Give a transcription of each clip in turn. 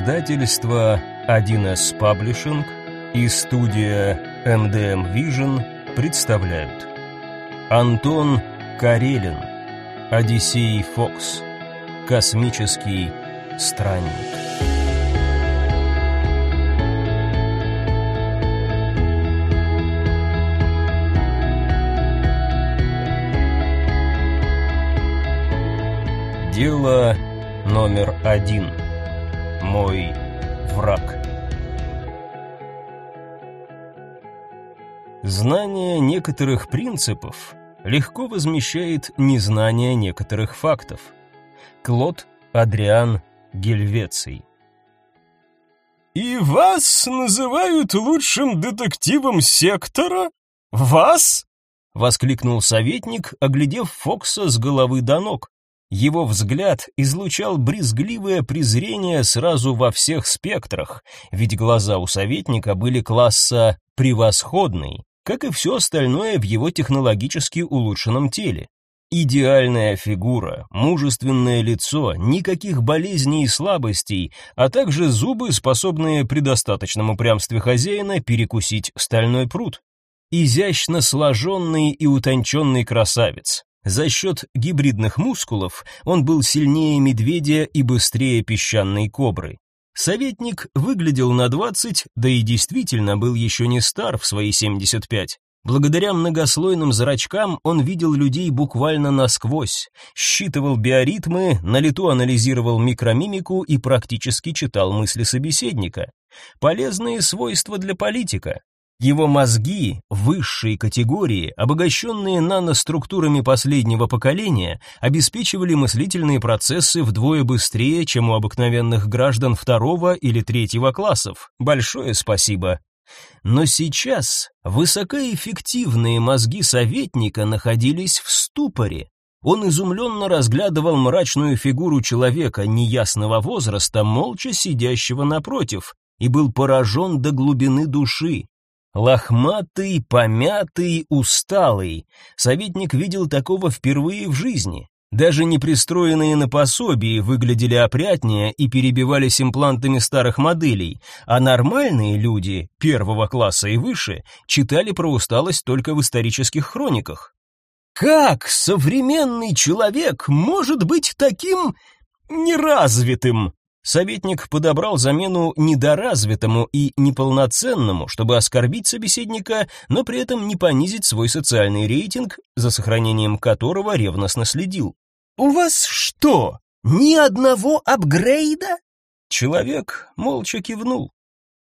Издательство 1С Паблишинг и студия MDM Vision представляют. Антон Карелин Одиссей Фокс Космический странник Дело номер один мой враг. Знание некоторых принципов легко возмещает незнание некоторых фактов. Клод Адриан Гельвеций «И вас называют лучшим детективом сектора? Вас?» — воскликнул советник, оглядев Фокса с головы до ног. Его взгляд излучал брезгливое презрение сразу во всех спектрах, ведь глаза у советника были класса «превосходный», как и все остальное в его технологически улучшенном теле. Идеальная фигура, мужественное лицо, никаких болезней и слабостей, а также зубы, способные при достаточном упрямстве хозяина перекусить стальной пруд. Изящно сложенный и утонченный красавец, за счет гибридных мускулов он был сильнее медведя и быстрее песчаной кобры. Советник выглядел на 20, да и действительно был еще не стар в свои 75. Благодаря многослойным зрачкам он видел людей буквально насквозь, считывал биоритмы, на лету анализировал микромимику и практически читал мысли собеседника. Полезные свойства для политика. Его мозги высшей категории, обогащенные наноструктурами последнего поколения, обеспечивали мыслительные процессы вдвое быстрее, чем у обыкновенных граждан второго или третьего классов. Большое спасибо. Но сейчас высокоэффективные мозги советника находились в ступоре. Он изумленно разглядывал мрачную фигуру человека неясного возраста, молча сидящего напротив, и был поражен до глубины души. Лохматый, помятый, усталый. Советник видел такого впервые в жизни. Даже не пристроенные на пособии выглядели опрятнее и перебивались имплантами старых моделей, а нормальные люди, первого класса и выше, читали про усталость только в исторических хрониках. Как современный человек может быть таким неразвитым? Советник подобрал замену недоразвитому и неполноценному, чтобы оскорбить собеседника, но при этом не понизить свой социальный рейтинг, за сохранением которого ревностно следил. «У вас что, ни одного апгрейда?» Человек молча кивнул.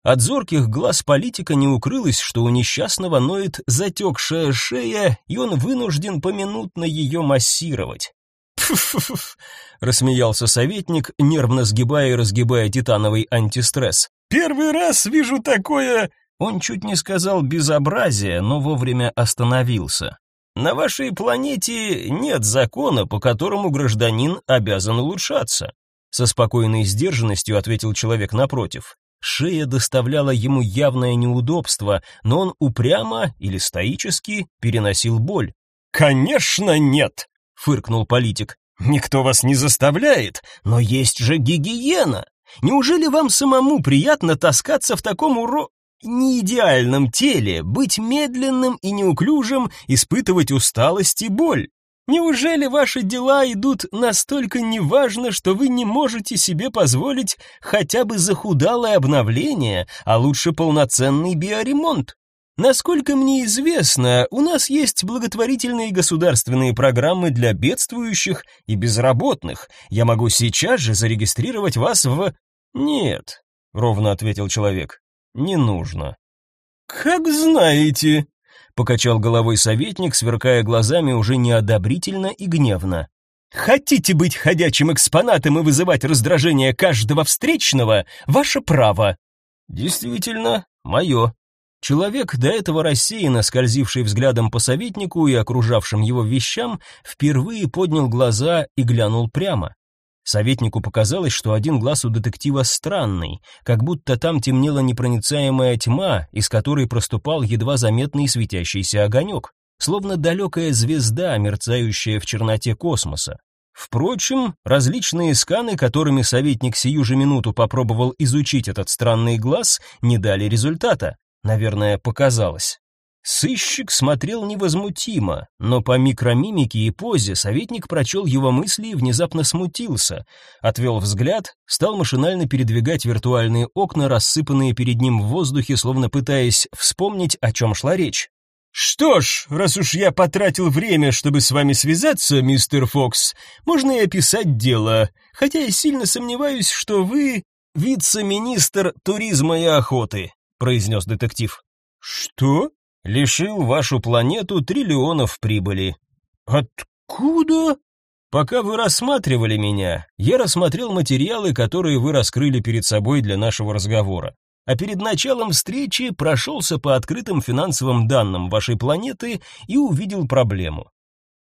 От зорких глаз политика не укрылось, что у несчастного ноет затекшая шея, и он вынужден поминутно ее массировать. «Пф-ф-ф!» — рассмеялся советник, нервно сгибая и разгибая титановый антистресс. «Первый раз вижу такое...» Он чуть не сказал безобразие, но вовремя остановился. «На вашей планете нет закона, по которому гражданин обязан улучшаться», со спокойной сдержанностью ответил человек напротив. Шея доставляла ему явное неудобство, но он упрямо или стоически переносил боль. «Конечно нет!» Фыркнул политик. Никто вас не заставляет, но есть же гигиена. Неужели вам самому приятно таскаться в таком уро неидеальном теле, быть медленным и неуклюжим, испытывать усталость и боль? Неужели ваши дела идут настолько неважно, что вы не можете себе позволить хотя бы захудалое обновление, а лучше полноценный биоремонт? Насколько мне известно, у нас есть благотворительные государственные программы для бедствующих и безработных. Я могу сейчас же зарегистрировать вас в Нет, ровно ответил человек. Не нужно. Как знаете, покачал головой советник, сверкая глазами уже неодобрительно и гневно. Хотите быть ходячим экспонатом и вызывать раздражение каждого встречного ваше право. Действительно, мое. Человек, до этого рассеянно скользивший взглядом по советнику и окружавшим его вещам, впервые поднял глаза и глянул прямо. Советнику показалось, что один глаз у детектива странный, как будто там темнела непроницаемая тьма, из которой проступал едва заметный светящийся огонек, словно далекая звезда, мерцающая в черноте космоса. Впрочем, различные сканы, которыми советник сию же минуту попробовал изучить этот странный глаз, не дали результата. Наверное, показалось. Сыщик смотрел невозмутимо, но по микромимике и позе советник прочел его мысли и внезапно смутился, отвел взгляд, стал машинально передвигать виртуальные окна, рассыпанные перед ним в воздухе, словно пытаясь вспомнить, о чем шла речь. «Что ж, раз уж я потратил время, чтобы с вами связаться, мистер Фокс, можно и описать дело, хотя я сильно сомневаюсь, что вы вице-министр туризма и охоты», произнес детектив. «Что?» лишил вашу планету триллионов прибыли. Откуда? Пока вы рассматривали меня, я рассмотрел материалы, которые вы раскрыли перед собой для нашего разговора. А перед началом встречи прошелся по открытым финансовым данным вашей планеты и увидел проблему.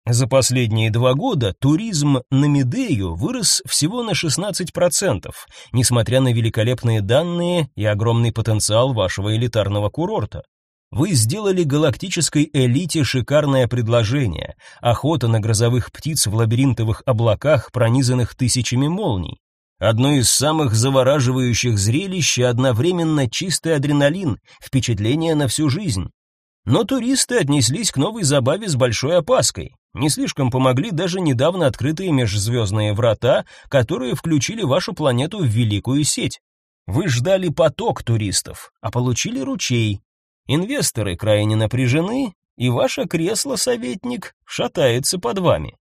За последние два года туризм на Медею вырос всего на 16%, несмотря на великолепные данные и огромный потенциал вашего элитарного курорта. Вы сделали галактической элите шикарное предложение: охота на грозовых птиц в лабиринтовых облаках, пронизанных тысячами молний. Одно из самых завораживающих зрелищ и одновременно чистый адреналин, впечатление на всю жизнь. Но туристы отнеслись к новой забаве с большой опаской. Не слишком помогли даже недавно открытые межзвездные врата, которые включили вашу планету в великую сеть. Вы ждали поток туристов, а получили ручей, Инвесторы крайне напряжены, и ваше кресло, советник, шатается под вами.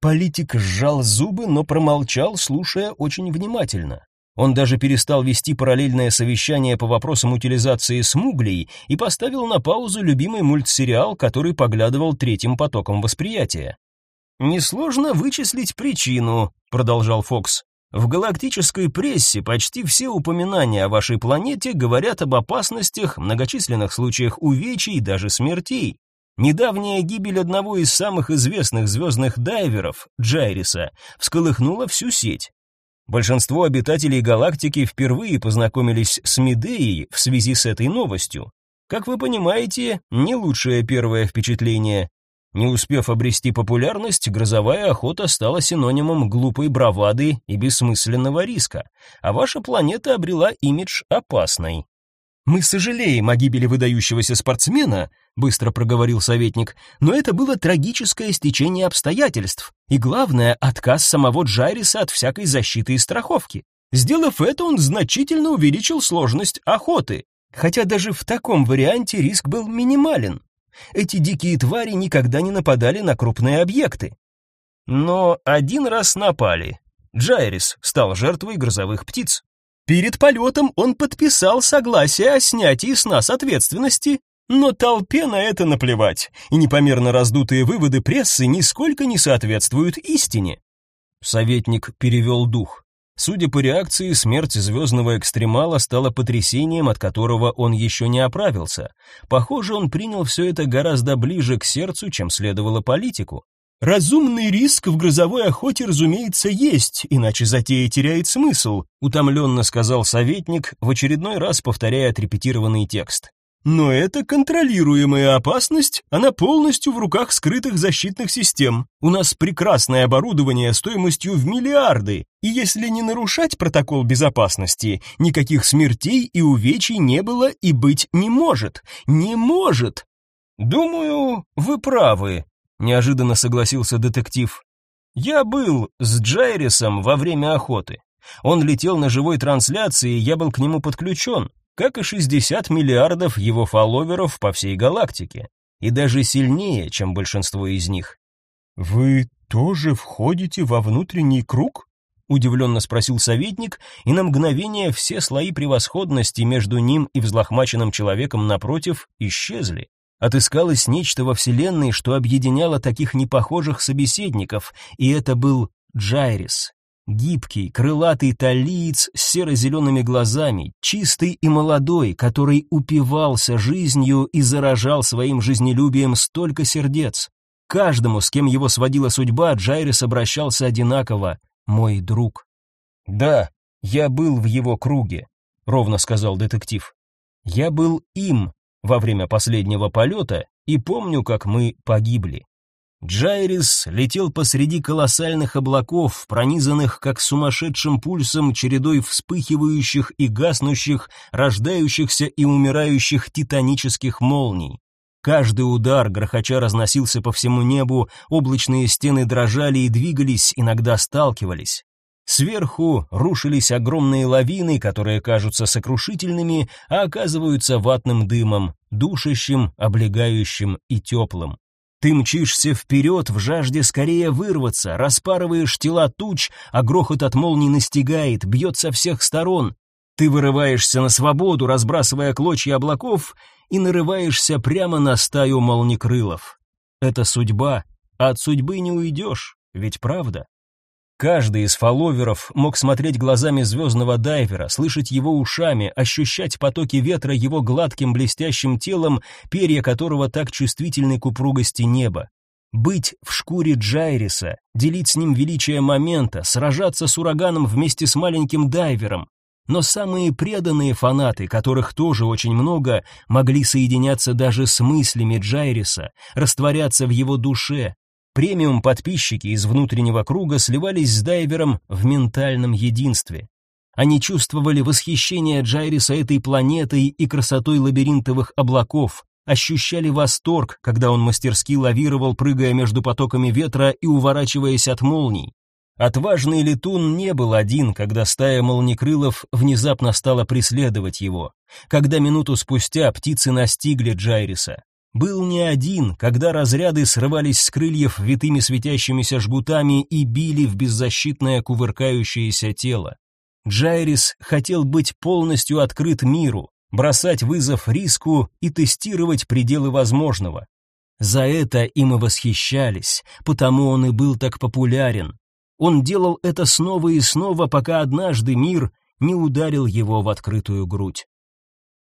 Политик сжал зубы, но промолчал, слушая очень внимательно. Он даже перестал вести параллельное совещание по вопросам утилизации смуглей и поставил на паузу любимый мультсериал, который поглядывал третьим потоком восприятия. Несложно вычислить причину, продолжал Фокс. В галактической прессе почти все упоминания о вашей планете говорят об опасностях, многочисленных случаях увечий и даже смертей. Недавняя гибель одного из самых известных звездных дайверов, Джайриса, всколыхнула всю сеть. Большинство обитателей галактики впервые познакомились с Медеей в связи с этой новостью. Как вы понимаете, не лучшее первое впечатление. Не успев обрести популярность, грозовая охота стала синонимом глупой бравады и бессмысленного риска, а ваша планета обрела имидж опасной. Мы сожалеем о гибели выдающегося спортсмена, быстро проговорил советник, но это было трагическое стечение обстоятельств, и главное отказ самого Джайриса от всякой защиты и страховки. Сделав это, он значительно увеличил сложность охоты, хотя даже в таком варианте риск был минимален. Эти дикие твари никогда не нападали на крупные объекты. Но один раз напали. Джайрис стал жертвой грозовых птиц. Перед полетом он подписал согласие о снятии с нас ответственности, но толпе на это наплевать, и непомерно раздутые выводы прессы нисколько не соответствуют истине. Советник перевел дух. Судя по реакции, смерть звездного экстремала стала потрясением, от которого он еще не оправился. Похоже, он принял все это гораздо ближе к сердцу, чем следовало политику. Разумный риск в грозовой охоте, разумеется, есть, иначе затея теряет смысл, утомленно сказал советник, в очередной раз повторяя отрепетированный текст. Но это контролируемая опасность, она полностью в руках скрытых защитных систем. У нас прекрасное оборудование стоимостью в миллиарды, и если не нарушать протокол безопасности, никаких смертей и увечий не было и быть не может. Не может. Думаю, вы правы, неожиданно согласился детектив. Я был с Джайрисом во время охоты. Он летел на живой трансляции, я был к нему подключен как и 60 миллиардов его фолловеров по всей галактике, и даже сильнее, чем большинство из них. Вы тоже входите во внутренний круг? удивленно спросил советник, и на мгновение все слои превосходности между ним и взлохмаченным человеком напротив исчезли. Отыскалось нечто во вселенной, что объединяло таких непохожих собеседников, и это был Джайрис, Гибкий, крылатый талиец с серо-зелеными глазами, чистый и молодой, который упивался жизнью и заражал своим жизнелюбием столько сердец. Каждому, с кем его сводила судьба, Джайрис обращался одинаково «мой друг». «Да, я был в его круге», — ровно сказал детектив. «Я был им во время последнего полета и помню, как мы погибли». Джайрис летел посреди колоссальных облаков, пронизанных как сумасшедшим пульсом чередой вспыхивающих и гаснущих, рождающихся и умирающих титанических молний. Каждый удар грохоча разносился по всему небу, облачные стены дрожали и двигались, иногда сталкивались. Сверху рушились огромные лавины, которые кажутся сокрушительными, а оказываются ватным дымом, душащим, облегающим и теплым. Ты мчишься вперед в жажде скорее вырваться, распарываешь тела туч, а грохот от молний настигает, бьет со всех сторон. Ты вырываешься на свободу, разбрасывая клочья облаков, и нарываешься прямо на стаю молникрылов. Это судьба, а от судьбы не уйдешь, ведь правда? Каждый из фолловеров мог смотреть глазами звездного дайвера, слышать его ушами, ощущать потоки ветра его гладким блестящим телом, перья которого так чувствительны к упругости неба. Быть в шкуре Джайриса, делить с ним величие момента, сражаться с ураганом вместе с маленьким дайвером. Но самые преданные фанаты, которых тоже очень много, могли соединяться даже с мыслями Джайриса, растворяться в его душе, Премиум-подписчики из внутреннего круга сливались с дайвером в ментальном единстве. Они чувствовали восхищение Джайриса этой планетой и красотой лабиринтовых облаков, ощущали восторг, когда он мастерски лавировал, прыгая между потоками ветра и уворачиваясь от молний. Отважный летун не был один, когда стая молникрылов внезапно стала преследовать его, когда минуту спустя птицы настигли Джайриса был не один, когда разряды срывались с крыльев витыми светящимися жгутами и били в беззащитное кувыркающееся тело. Джайрис хотел быть полностью открыт миру, бросать вызов риску и тестировать пределы возможного. За это им и восхищались, потому он и был так популярен. Он делал это снова и снова, пока однажды мир не ударил его в открытую грудь.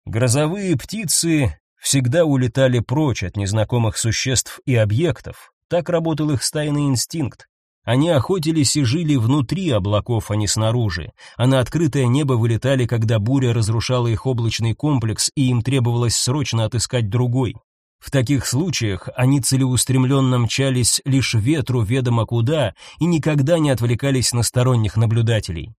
Грозовые птицы всегда улетали прочь от незнакомых существ и объектов. Так работал их стайный инстинкт. Они охотились и жили внутри облаков, а не снаружи, а на открытое небо вылетали, когда буря разрушала их облачный комплекс, и им требовалось срочно отыскать другой. В таких случаях они целеустремленно мчались лишь ветру ведомо куда и никогда не отвлекались на сторонних наблюдателей.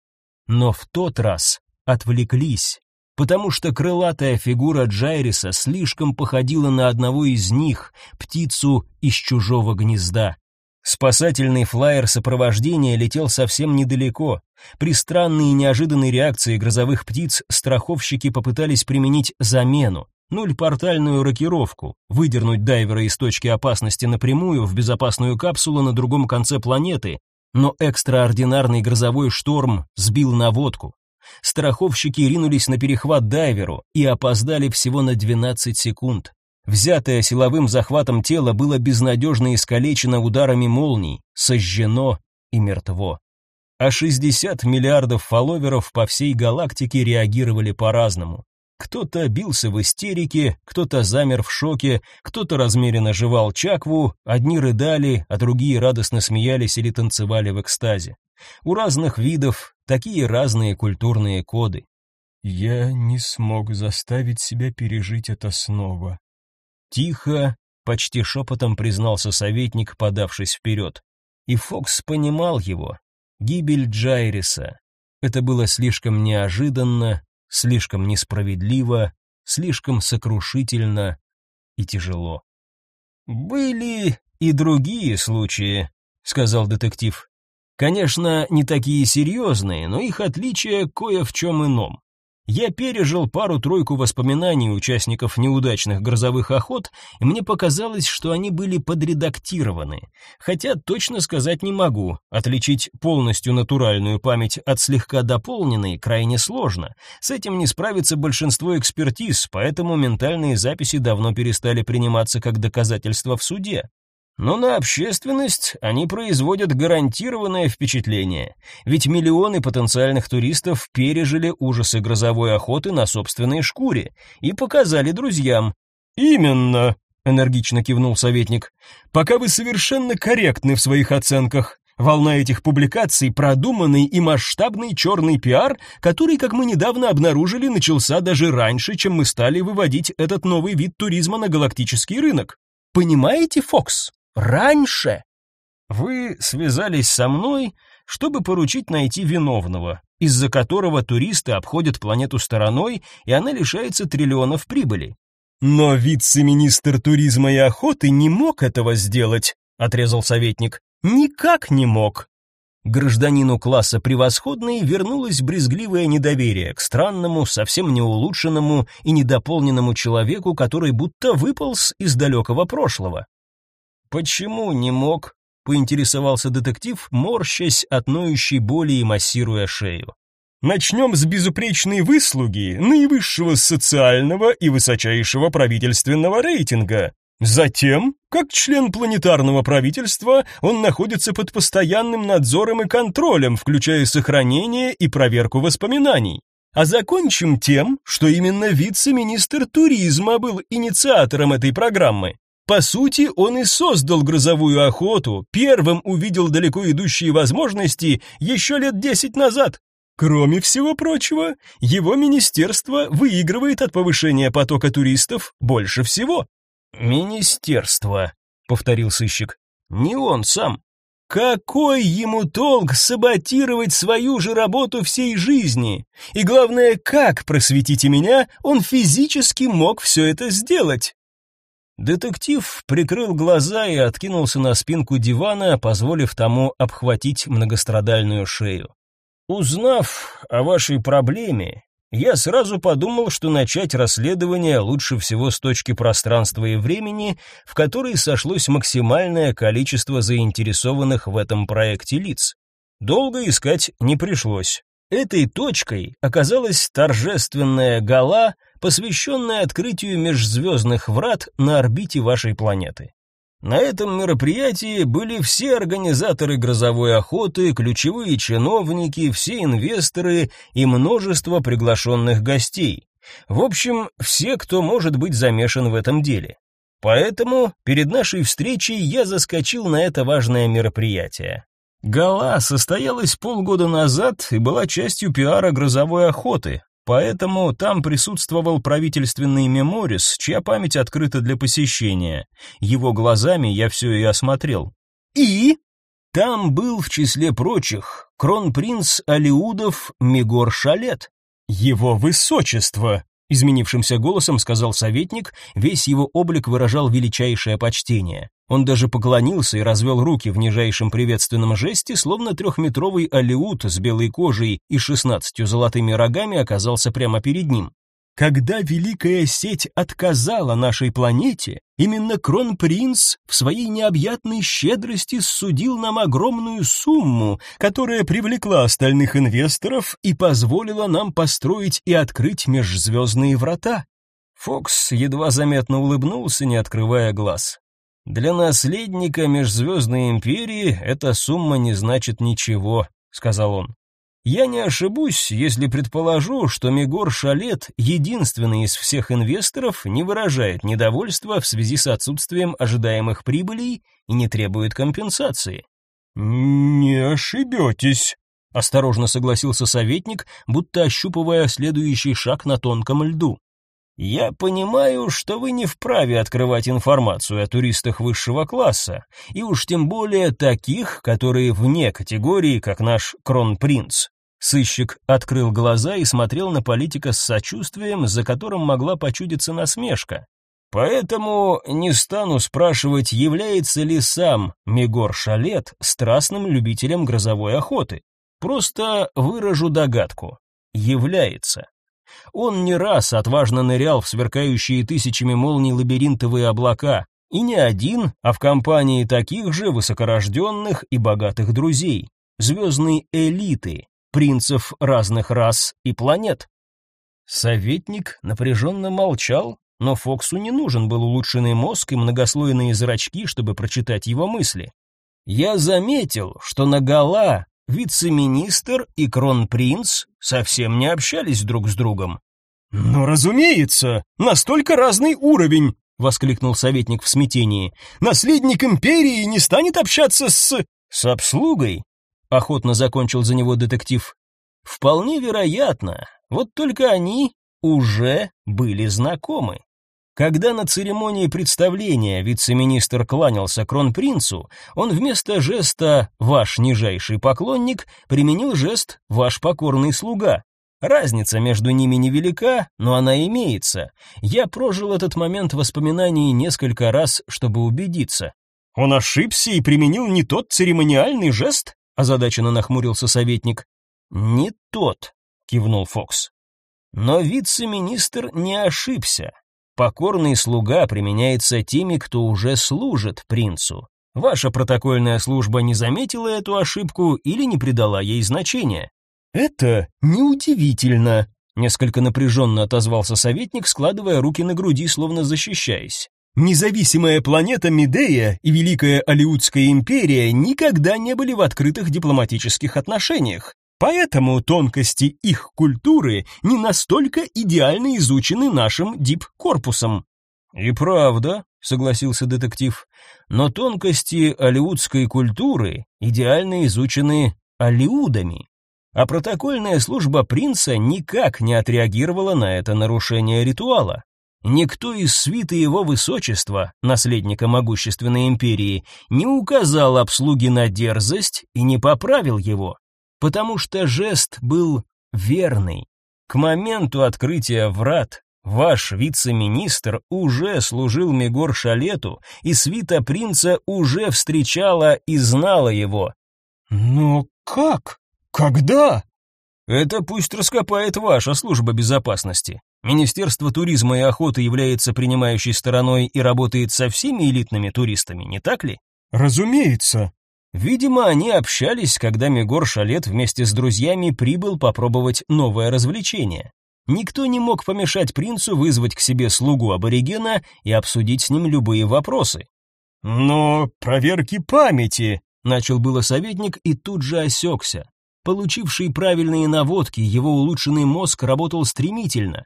Но в тот раз отвлеклись, потому что крылатая фигура Джайриса слишком походила на одного из них, птицу из чужого гнезда. Спасательный флайер сопровождения летел совсем недалеко. При странной и неожиданной реакции грозовых птиц страховщики попытались применить замену, нуль-портальную рокировку, выдернуть дайвера из точки опасности напрямую в безопасную капсулу на другом конце планеты, но экстраординарный грозовой шторм сбил наводку. Страховщики ринулись на перехват дайверу и опоздали всего на 12 секунд. Взятое силовым захватом тело было безнадежно искалечено ударами молний, сожжено и мертво. А 60 миллиардов фолловеров по всей галактике реагировали по-разному. Кто-то бился в истерике, кто-то замер в шоке, кто-то размеренно жевал чакву, одни рыдали, а другие радостно смеялись или танцевали в экстазе. У разных видов такие разные культурные коды. Я не смог заставить себя пережить это снова. Тихо, почти шепотом признался советник, подавшись вперед. И Фокс понимал его. Гибель Джайриса. Это было слишком неожиданно, слишком несправедливо, слишком сокрушительно и тяжело. Были и другие случаи, сказал детектив. Конечно, не такие серьезные, но их отличие кое в чем ином. Я пережил пару-тройку воспоминаний участников неудачных грозовых охот, и мне показалось, что они были подредактированы. Хотя точно сказать не могу. Отличить полностью натуральную память от слегка дополненной крайне сложно. С этим не справится большинство экспертиз, поэтому ментальные записи давно перестали приниматься как доказательство в суде. Но на общественность они производят гарантированное впечатление, ведь миллионы потенциальных туристов пережили ужасы грозовой охоты на собственной шкуре и показали друзьям. «Именно», — энергично кивнул советник, — «пока вы совершенно корректны в своих оценках. Волна этих публикаций — продуманный и масштабный черный пиар, который, как мы недавно обнаружили, начался даже раньше, чем мы стали выводить этот новый вид туризма на галактический рынок. Понимаете, Фокс?» Раньше. Вы связались со мной, чтобы поручить найти виновного, из-за которого туристы обходят планету стороной, и она лишается триллионов прибыли. Но вице-министр туризма и охоты не мог этого сделать, отрезал советник. Никак не мог. Гражданину класса превосходный вернулось брезгливое недоверие к странному, совсем не улучшенному и недополненному человеку, который будто выполз из далекого прошлого. Почему не мог? поинтересовался детектив, морщась от ноющей боли и массируя шею. Начнем с безупречной выслуги, наивысшего социального и высочайшего правительственного рейтинга. Затем, как член планетарного правительства, он находится под постоянным надзором и контролем, включая сохранение и проверку воспоминаний. А закончим тем, что именно вице-министр туризма был инициатором этой программы. По сути, он и создал грозовую охоту, первым увидел далеко идущие возможности еще лет десять назад. Кроме всего прочего, его министерство выигрывает от повышения потока туристов больше всего. Министерство, повторил сыщик. Не он сам. Какой ему толк саботировать свою же работу всей жизни? И главное, как, просветите меня, он физически мог все это сделать? Детектив прикрыл глаза и откинулся на спинку дивана, позволив тому обхватить многострадальную шею. Узнав о вашей проблеме, я сразу подумал, что начать расследование лучше всего с точки пространства и времени, в которой сошлось максимальное количество заинтересованных в этом проекте лиц. Долго искать не пришлось. Этой точкой оказалась торжественная гала, посвященная открытию межзвездных врат на орбите вашей планеты. На этом мероприятии были все организаторы грозовой охоты, ключевые чиновники, все инвесторы и множество приглашенных гостей. В общем, все, кто может быть замешан в этом деле. Поэтому перед нашей встречей я заскочил на это важное мероприятие. Гала состоялась полгода назад и была частью пиара грозовой охоты, Поэтому там присутствовал правительственный меморис, чья память открыта для посещения. Его глазами я все и осмотрел. И там был в числе прочих кронпринц Алиудов Мигор Шалет. Его высочество, изменившимся голосом сказал советник, весь его облик выражал величайшее почтение. Он даже поклонился и развел руки в нижайшем приветственном жесте, словно трехметровый алиут с белой кожей и шестнадцатью золотыми рогами оказался прямо перед ним. Когда Великая Сеть отказала нашей планете, именно Кронпринц в своей необъятной щедрости судил нам огромную сумму, которая привлекла остальных инвесторов и позволила нам построить и открыть межзвездные врата. Фокс едва заметно улыбнулся, не открывая глаз. Для наследника межзвездной империи эта сумма не значит ничего, сказал он. Я не ошибусь, если предположу, что Мигор Шалет, единственный из всех инвесторов, не выражает недовольства в связи с отсутствием ожидаемых прибылей и не требует компенсации. Не ошибетесь, осторожно согласился советник, будто ощупывая следующий шаг на тонком льду. Я понимаю, что вы не вправе открывать информацию о туристах высшего класса, и уж тем более таких, которые вне категории, как наш кронпринц. Сыщик открыл глаза и смотрел на политика с сочувствием, за которым могла почудиться насмешка. Поэтому не стану спрашивать, является ли сам Мегор Шалет страстным любителем грозовой охоты. Просто выражу догадку. Является. Он не раз отважно нырял в сверкающие тысячами молний лабиринтовые облака, и не один, а в компании таких же высокорожденных и богатых друзей, звездной элиты, принцев разных рас и планет. Советник напряженно молчал, но Фоксу не нужен был улучшенный мозг и многослойные зрачки, чтобы прочитать его мысли. Я заметил, что на Гала вице-министр и кронпринц совсем не общались друг с другом. «Ну, разумеется, настолько разный уровень!» — воскликнул советник в смятении. «Наследник империи не станет общаться с...» «С обслугой?» — охотно закончил за него детектив. «Вполне вероятно, вот только они уже были знакомы». Когда на церемонии представления вице-министр кланялся кронпринцу, он вместо жеста «ваш нижайший поклонник» применил жест «ваш покорный слуга». Разница между ними невелика, но она имеется. Я прожил этот момент воспоминаний несколько раз, чтобы убедиться. Он ошибся и применил не тот церемониальный жест? озадаченно нахмурился советник. Не тот, кивнул Фокс. Но вице-министр не ошибся. Покорный слуга применяется теми, кто уже служит принцу. Ваша протокольная служба не заметила эту ошибку или не придала ей значения? Это неудивительно, несколько напряженно отозвался советник, складывая руки на груди, словно защищаясь. Независимая планета Медея и Великая Алиутская империя никогда не были в открытых дипломатических отношениях. Поэтому тонкости их культуры не настолько идеально изучены нашим дип-корпусом. И правда, согласился детектив. Но тонкости алиутской культуры идеально изучены алиудами. А протокольная служба принца никак не отреагировала на это нарушение ритуала. Никто из свиты его высочества, наследника могущественной империи, не указал обслуге на дерзость и не поправил его потому что жест был верный. К моменту открытия врат ваш вице-министр уже служил Мегор Шалету, и свита принца уже встречала и знала его. Но как? Когда? Это пусть раскопает ваша служба безопасности. Министерство туризма и охоты является принимающей стороной и работает со всеми элитными туристами, не так ли? Разумеется. Видимо, они общались, когда Мегор Шалет вместе с друзьями прибыл попробовать новое развлечение. Никто не мог помешать принцу вызвать к себе слугу аборигена и обсудить с ним любые вопросы. «Но проверки памяти», — начал было советник и тут же осекся. Получивший правильные наводки, его улучшенный мозг работал стремительно.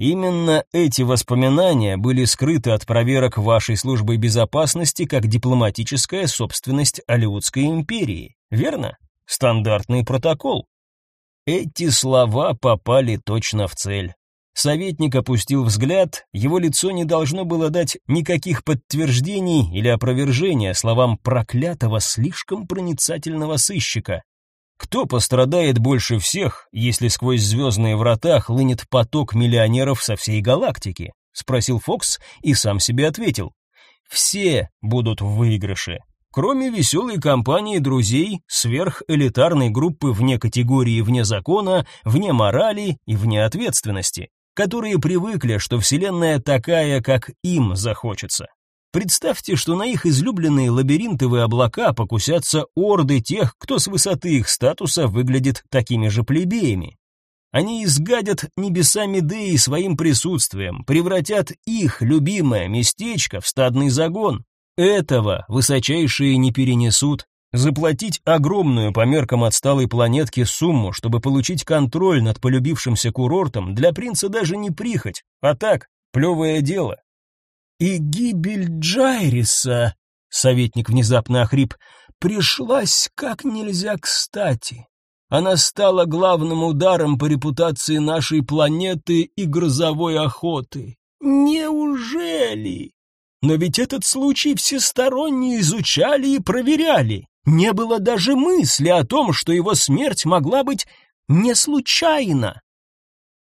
Именно эти воспоминания были скрыты от проверок вашей службы безопасности как дипломатическая собственность Алиутской империи, верно? Стандартный протокол. Эти слова попали точно в цель. Советник опустил взгляд, его лицо не должно было дать никаких подтверждений или опровержения словам проклятого слишком проницательного сыщика. Кто пострадает больше всех, если сквозь звездные врата хлынет поток миллионеров со всей галактики? спросил Фокс и сам себе ответил: все будут в выигрыше. Кроме веселой компании друзей, сверхэлитарной группы вне категории вне закона, вне морали и вне ответственности, которые привыкли, что вселенная такая, как им захочется. Представьте, что на их излюбленные лабиринтовые облака покусятся орды тех, кто с высоты их статуса выглядит такими же плебеями. Они изгадят небеса Медеи своим присутствием, превратят их любимое местечко в стадный загон. Этого высочайшие не перенесут. Заплатить огромную по меркам отсталой планетки сумму, чтобы получить контроль над полюбившимся курортом, для принца даже не прихоть, а так, плевое дело. И гибель Джайриса, советник внезапно охрип, пришлась как нельзя кстати. Она стала главным ударом по репутации нашей планеты и грозовой охоты. Неужели? Но ведь этот случай всесторонне изучали и проверяли. Не было даже мысли о том, что его смерть могла быть не случайна.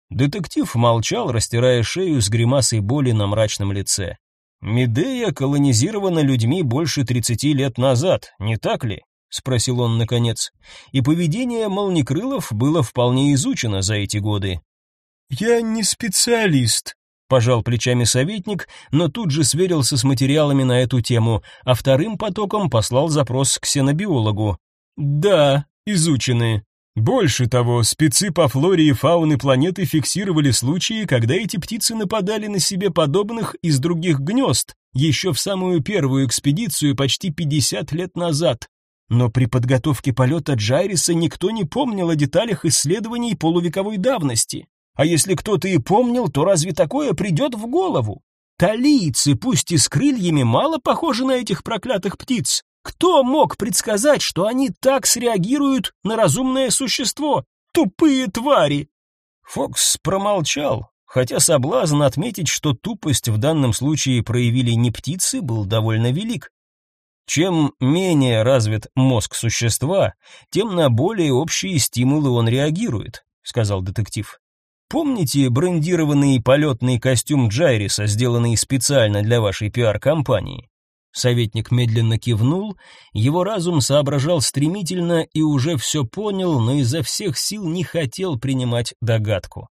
Детектив молчал, растирая шею с гримасой боли на мрачном лице. Медея колонизирована людьми больше 30 лет назад, не так ли? спросил он наконец. И поведение молникрылов было вполне изучено за эти годы. Я не специалист, пожал плечами советник, но тут же сверился с материалами на эту тему, а вторым потоком послал запрос к ксенобиологу. Да, изучены. Больше того, спецы по флоре и фауны планеты фиксировали случаи, когда эти птицы нападали на себе подобных из других гнезд, еще в самую первую экспедицию почти 50 лет назад. Но при подготовке полета Джайриса никто не помнил о деталях исследований полувековой давности. А если кто-то и помнил, то разве такое придет в голову? Талийцы, пусть и с крыльями, мало похожи на этих проклятых птиц. Кто мог предсказать, что они так среагируют на разумное существо? Тупые твари. Фокс промолчал, хотя соблазн отметить, что тупость в данном случае проявили не птицы, был довольно велик. Чем менее развит мозг существа, тем на более общие стимулы он реагирует, сказал детектив. Помните брендированный полетный костюм Джайриса, сделанный специально для вашей пиар-компании? Советник медленно кивнул, его разум соображал стремительно и уже все понял, но изо всех сил не хотел принимать догадку.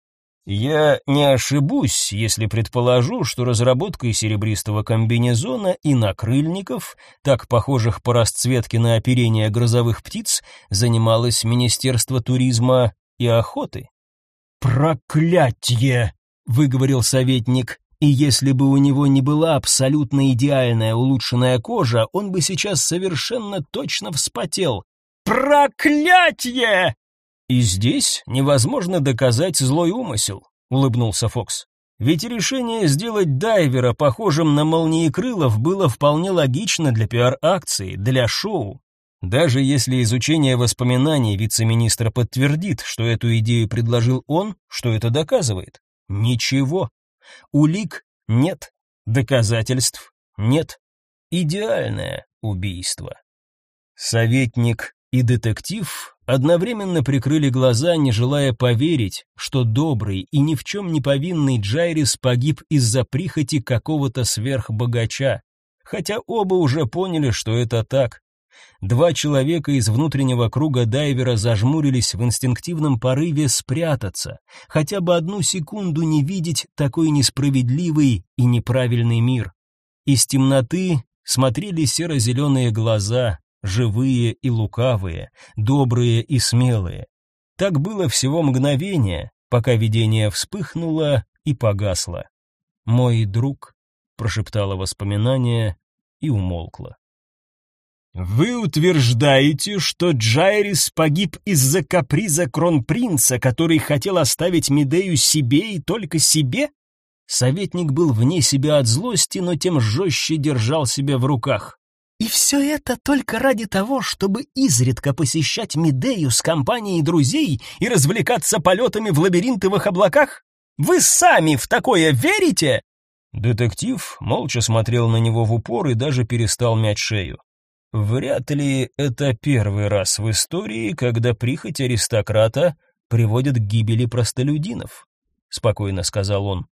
Я не ошибусь, если предположу, что разработкой серебристого комбинезона и накрыльников, так похожих по расцветке на оперение грозовых птиц, занималось Министерство туризма и охоты. «Проклятье!» — выговорил советник. И если бы у него не была абсолютно идеальная улучшенная кожа, он бы сейчас совершенно точно вспотел. «Проклятье!» И здесь невозможно доказать злой умысел, улыбнулся Фокс. Ведь решение сделать дайвера похожим на молниекрылов было вполне логично для пиар-акции, для шоу. Даже если изучение воспоминаний вице-министра подтвердит, что эту идею предложил он, что это доказывает? Ничего. Улик нет, доказательств нет. Идеальное убийство. Советник и детектив одновременно прикрыли глаза, не желая поверить, что добрый и ни в чем не повинный Джайрис погиб из-за прихоти какого-то сверхбогача, хотя оба уже поняли, что это так. Два человека из внутреннего круга дайвера зажмурились в инстинктивном порыве спрятаться, хотя бы одну секунду не видеть такой несправедливый и неправильный мир. Из темноты смотрели серо-зеленые глаза, живые и лукавые, добрые и смелые. Так было всего мгновение, пока видение вспыхнуло и погасло. «Мой друг», — прошептало воспоминание и умолкло. «Вы утверждаете, что Джайрис погиб из-за каприза кронпринца, который хотел оставить Медею себе и только себе?» Советник был вне себя от злости, но тем жестче держал себя в руках. И все это только ради того, чтобы изредка посещать Медею с компанией друзей и развлекаться полетами в лабиринтовых облаках? Вы сами в такое верите? Детектив молча смотрел на него в упор и даже перестал мять шею. Вряд ли это первый раз в истории, когда прихоть аристократа приводит к гибели простолюдинов, спокойно сказал он.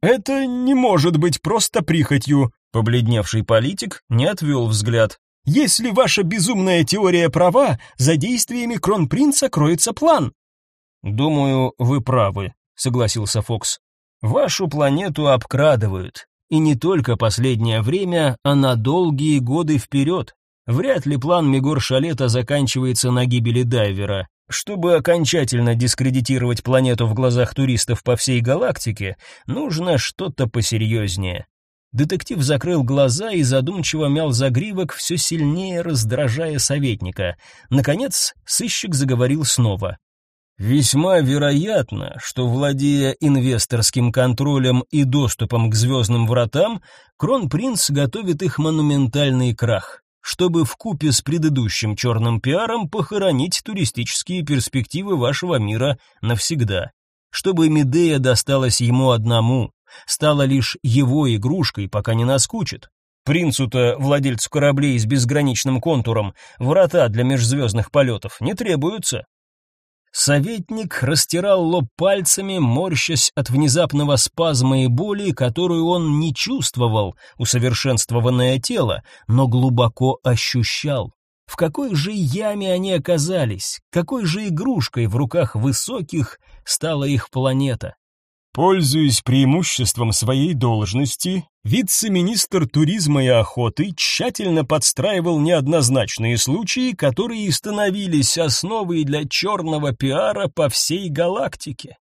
Это не может быть просто прихотью, Побледневший политик не отвел взгляд. Если ваша безумная теория права, за действиями кронпринца кроется план. Думаю, вы правы, согласился Фокс. Вашу планету обкрадывают, и не только последнее время, а на долгие годы вперед. Вряд ли план Мегор Шалета заканчивается на гибели дайвера. Чтобы окончательно дискредитировать планету в глазах туристов по всей галактике, нужно что-то посерьезнее. Детектив закрыл глаза и задумчиво мял загривок, все сильнее раздражая советника. Наконец, сыщик заговорил снова. Весьма вероятно, что владея инвесторским контролем и доступом к звездным вратам, кронпринц готовит их монументальный крах, чтобы в купе с предыдущим черным пиаром похоронить туристические перспективы вашего мира навсегда, чтобы Медея досталась ему одному, стала лишь его игрушкой, пока не наскучит. Принцу-то, владельцу кораблей с безграничным контуром, врата для межзвездных полетов не требуются. Советник растирал лоб пальцами, морщась от внезапного спазма и боли, которую он не чувствовал, усовершенствованное тело, но глубоко ощущал. В какой же яме они оказались, какой же игрушкой в руках высоких стала их планета? Пользуясь преимуществом своей должности, вице-министр туризма и охоты тщательно подстраивал неоднозначные случаи, которые и становились основой для черного пиара по всей галактике.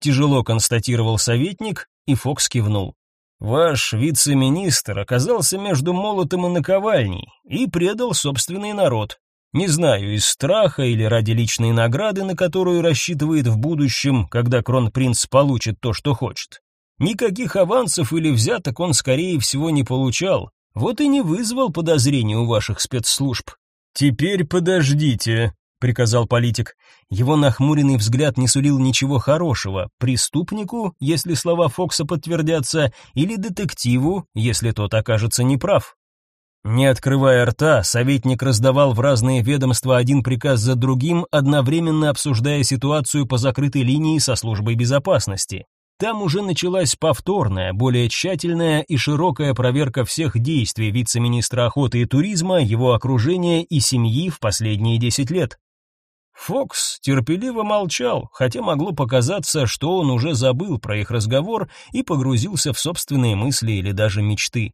Тяжело констатировал советник, и Фокс кивнул. Ваш вице-министр оказался между молотом и наковальней и предал собственный народ. Не знаю, из страха или ради личной награды, на которую рассчитывает в будущем, когда кронпринц получит то, что хочет. Никаких авансов или взяток он, скорее всего, не получал, вот и не вызвал подозрений у ваших спецслужб. Теперь подождите. приказал политик. Его нахмуренный взгляд не сулил ничего хорошего преступнику, если слова Фокса подтвердятся, или детективу, если тот окажется неправ. Не открывая рта, советник раздавал в разные ведомства один приказ за другим, одновременно обсуждая ситуацию по закрытой линии со службой безопасности. Там уже началась повторная, более тщательная и широкая проверка всех действий вице-министра охоты и туризма, его окружения и семьи в последние 10 лет. Фокс терпеливо молчал, хотя могло показаться, что он уже забыл про их разговор и погрузился в собственные мысли или даже мечты.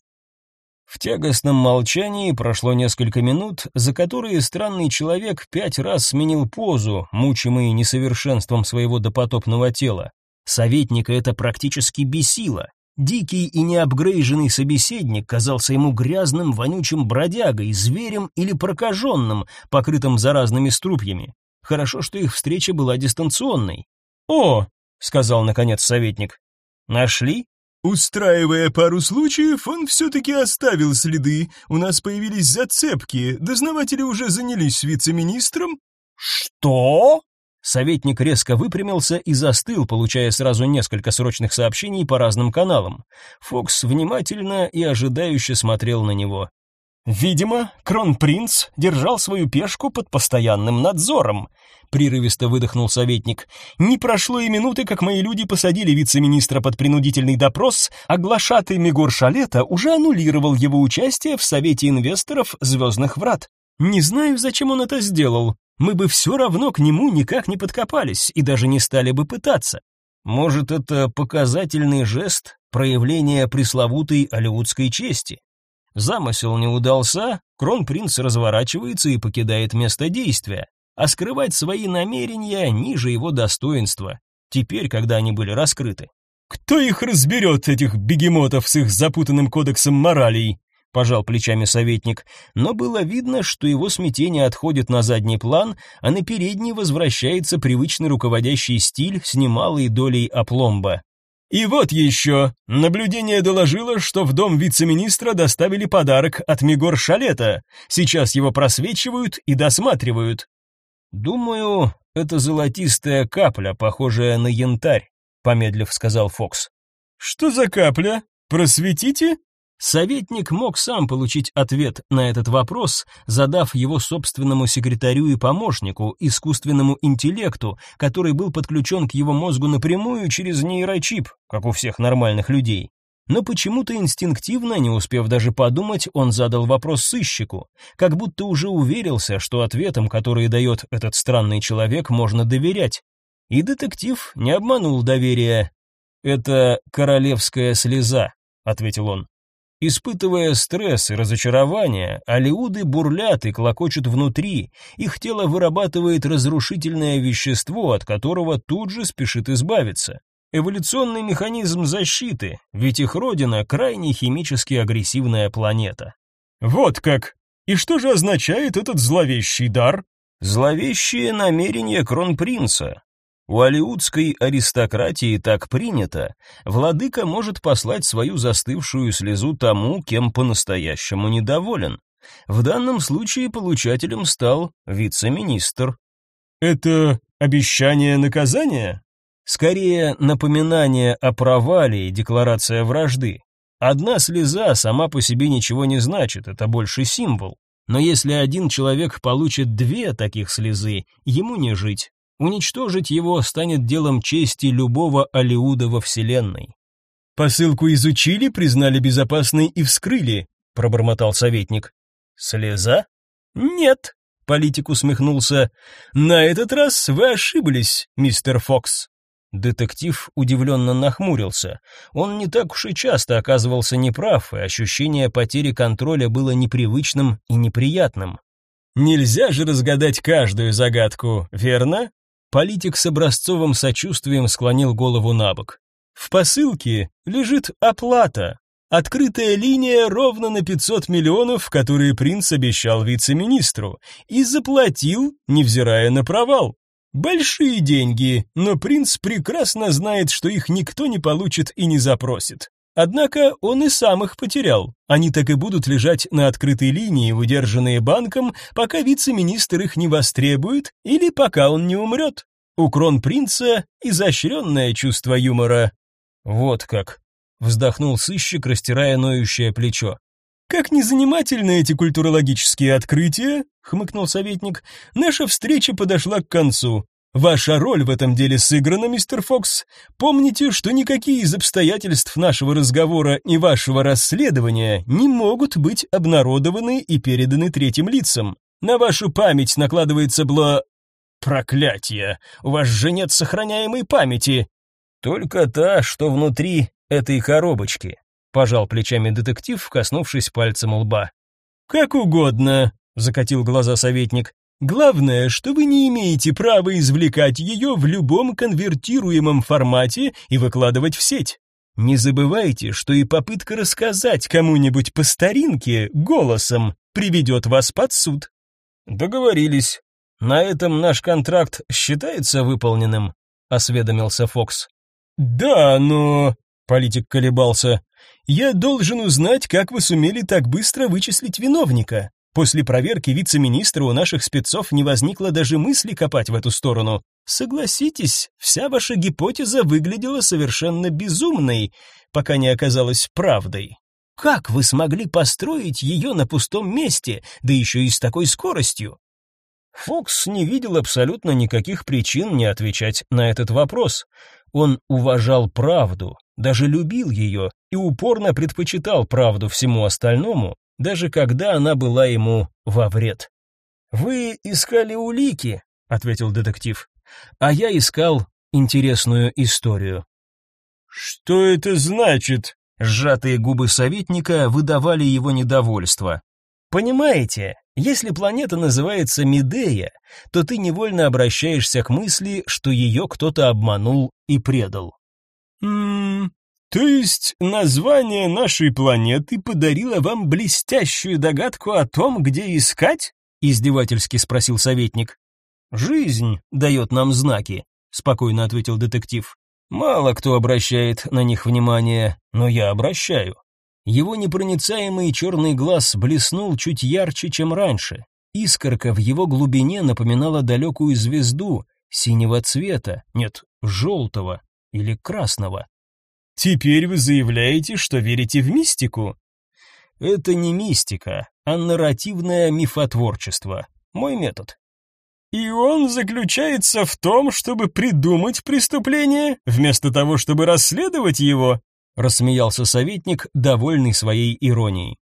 В тягостном молчании прошло несколько минут, за которые странный человек пять раз сменил позу, мучимый несовершенством своего допотопного тела. Советника это практически бесило. Дикий и неапгрейженный собеседник казался ему грязным, вонючим бродягой, зверем или прокаженным, покрытым заразными струпьями. Хорошо, что их встреча была дистанционной. «О!» — сказал наконец советник. «Нашли?» Устраивая пару случаев, он все-таки оставил следы. У нас появились зацепки. Дознаватели уже занялись вице-министром. Что? Советник резко выпрямился и застыл, получая сразу несколько срочных сообщений по разным каналам. Фокс внимательно и ожидающе смотрел на него. Видимо, кронпринц держал свою пешку под постоянным надзором, прерывисто выдохнул советник. Не прошло и минуты, как мои люди посадили вице-министра под принудительный допрос, а глашатый Мигур Шалета уже аннулировал его участие в совете инвесторов Звездных врат. Не знаю, зачем он это сделал. Мы бы все равно к нему никак не подкопались и даже не стали бы пытаться. Может, это показательный жест проявления пресловутой алиутской чести. Замысел не удался, кронпринц разворачивается и покидает место действия, а скрывать свои намерения ниже его достоинства, теперь, когда они были раскрыты. «Кто их разберет, этих бегемотов с их запутанным кодексом моралей?» — пожал плечами советник, но было видно, что его смятение отходит на задний план, а на передний возвращается привычный руководящий стиль с немалой долей опломба. И вот еще. Наблюдение доложило, что в дом вице-министра доставили подарок от Мигор Шалета. Сейчас его просвечивают и досматривают. Думаю, это золотистая капля, похожая на янтарь, помедлив сказал Фокс. Что за капля? Просветите? Советник мог сам получить ответ на этот вопрос, задав его собственному секретарю и помощнику, искусственному интеллекту, который был подключен к его мозгу напрямую через нейрочип, как у всех нормальных людей. Но почему-то инстинктивно, не успев даже подумать, он задал вопрос сыщику, как будто уже уверился, что ответам, которые дает этот странный человек, можно доверять. И детектив не обманул доверия. «Это королевская слеза», — ответил он. Испытывая стресс и разочарование, алиуды бурлят и клокочут внутри, их тело вырабатывает разрушительное вещество, от которого тут же спешит избавиться. Эволюционный механизм защиты, ведь их родина крайне химически агрессивная планета. Вот как. И что же означает этот зловещий дар? Зловещее намерение кронпринца, у алиутской аристократии так принято, владыка может послать свою застывшую слезу тому, кем по-настоящему недоволен. В данном случае получателем стал вице-министр. Это обещание наказания? Скорее, напоминание о провале и декларация вражды. Одна слеза сама по себе ничего не значит, это больше символ. Но если один человек получит две таких слезы, ему не жить. Уничтожить его станет делом чести любого алиуда во вселенной. Посылку изучили, признали безопасной и вскрыли, пробормотал советник. Слеза? Нет, политик усмехнулся. На этот раз вы ошиблись, мистер Фокс. Детектив удивленно нахмурился. Он не так уж и часто оказывался неправ, и ощущение потери контроля было непривычным и неприятным. Нельзя же разгадать каждую загадку, верно? Политик с образцовым сочувствием склонил голову набок. В посылке лежит оплата. Открытая линия ровно на 500 миллионов, которые принц обещал вице-министру, и заплатил, невзирая на провал. Большие деньги, но принц прекрасно знает, что их никто не получит и не запросит. Однако он и сам их потерял. Они так и будут лежать на открытой линии, выдержанные банком, пока вице-министр их не востребует или пока он не умрет. У кронпринца изощренное чувство юмора. Вот как, вздохнул сыщик, растирая ноющее плечо. Как незанимательны эти культурологические открытия, хмыкнул советник. Наша встреча подошла к концу. Ваша роль в этом деле сыграна, мистер Фокс. Помните, что никакие из обстоятельств нашего разговора и вашего расследования не могут быть обнародованы и переданы третьим лицам. На вашу память накладывается бло... Проклятие! У вас же нет сохраняемой памяти. Только та, что внутри этой коробочки. Пожал плечами детектив, коснувшись пальцем лба. Как угодно, закатил глаза советник. Главное, что вы не имеете права извлекать ее в любом конвертируемом формате и выкладывать в сеть. Не забывайте, что и попытка рассказать кому-нибудь по старинке голосом приведет вас под суд. Договорились. На этом наш контракт считается выполненным, осведомился Фокс. Да, но политик колебался. Я должен узнать, как вы сумели так быстро вычислить виновника. После проверки вице-министра у наших спецов не возникло даже мысли копать в эту сторону. Согласитесь, вся ваша гипотеза выглядела совершенно безумной, пока не оказалась правдой. Как вы смогли построить ее на пустом месте, да еще и с такой скоростью? Фокс не видел абсолютно никаких причин не отвечать на этот вопрос. Он уважал правду, даже любил ее и упорно предпочитал правду всему остальному, даже когда она была ему во вред. Вы искали улики, ответил детектив. А я искал интересную историю. Что это значит? Сжатые губы советника выдавали его недовольство. Понимаете, если планета называется Медея, то ты невольно обращаешься к мысли, что ее кто-то обманул и предал. Мм, то есть название нашей планеты подарило вам блестящую догадку о том, где искать? издевательски спросил советник. Жизнь дает нам знаки, спокойно ответил детектив. Мало кто обращает на них внимание, но я обращаю. Его непроницаемый черный глаз блеснул чуть ярче, чем раньше. Искорка в его глубине напоминала далекую звезду синего цвета, нет, желтого или красного. Теперь вы заявляете, что верите в мистику? Это не мистика, а нарративное мифотворчество. Мой метод. И он заключается в том, чтобы придумать преступление, вместо того, чтобы расследовать его, рассмеялся советник, довольный своей иронией.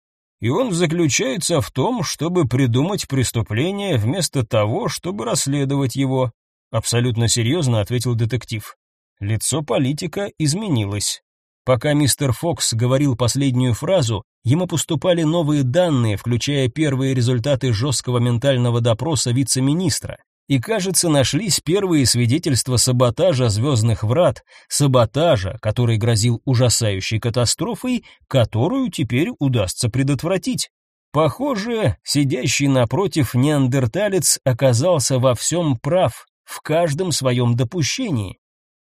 И он заключается в том, чтобы придумать преступление вместо того, чтобы расследовать его, абсолютно серьезно ответил детектив. Лицо политика изменилось. Пока мистер Фокс говорил последнюю фразу, ему поступали новые данные, включая первые результаты жесткого ментального допроса вице-министра. И, кажется, нашлись первые свидетельства саботажа звездных врат, саботажа, который грозил ужасающей катастрофой, которую теперь удастся предотвратить. Похоже, сидящий напротив неандерталец оказался во всем прав, в каждом своем допущении.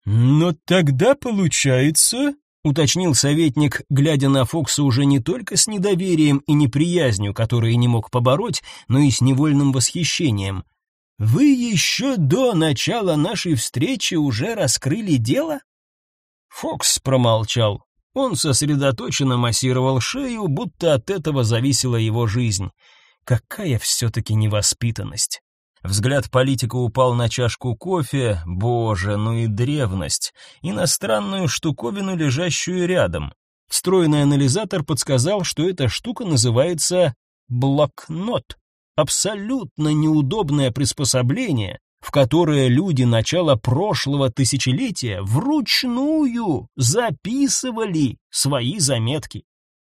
«Но тогда получается...» — уточнил советник, глядя на Фокса уже не только с недоверием и неприязнью, которые не мог побороть, но и с невольным восхищением. «Вы еще до начала нашей встречи уже раскрыли дело?» Фокс промолчал. Он сосредоточенно массировал шею, будто от этого зависела его жизнь. Какая все-таки невоспитанность. Взгляд политика упал на чашку кофе, боже, ну и древность, и на странную штуковину, лежащую рядом. Встроенный анализатор подсказал, что эта штука называется блокнот. Абсолютно неудобное приспособление, в которое люди начала прошлого тысячелетия вручную записывали свои заметки.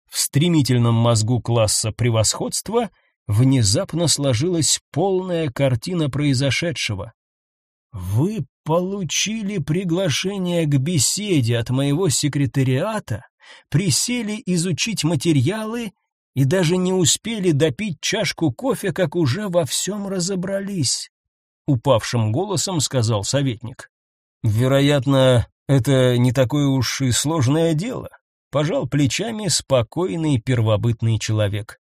В стремительном мозгу класса превосходства внезапно сложилась полная картина произошедшего. Вы получили приглашение к беседе от моего секретариата, присели изучить материалы и даже не успели допить чашку кофе, как уже во всем разобрались, упавшим голосом сказал советник. Вероятно, это не такое уж и сложное дело. пожал плечами спокойный первобытный человек.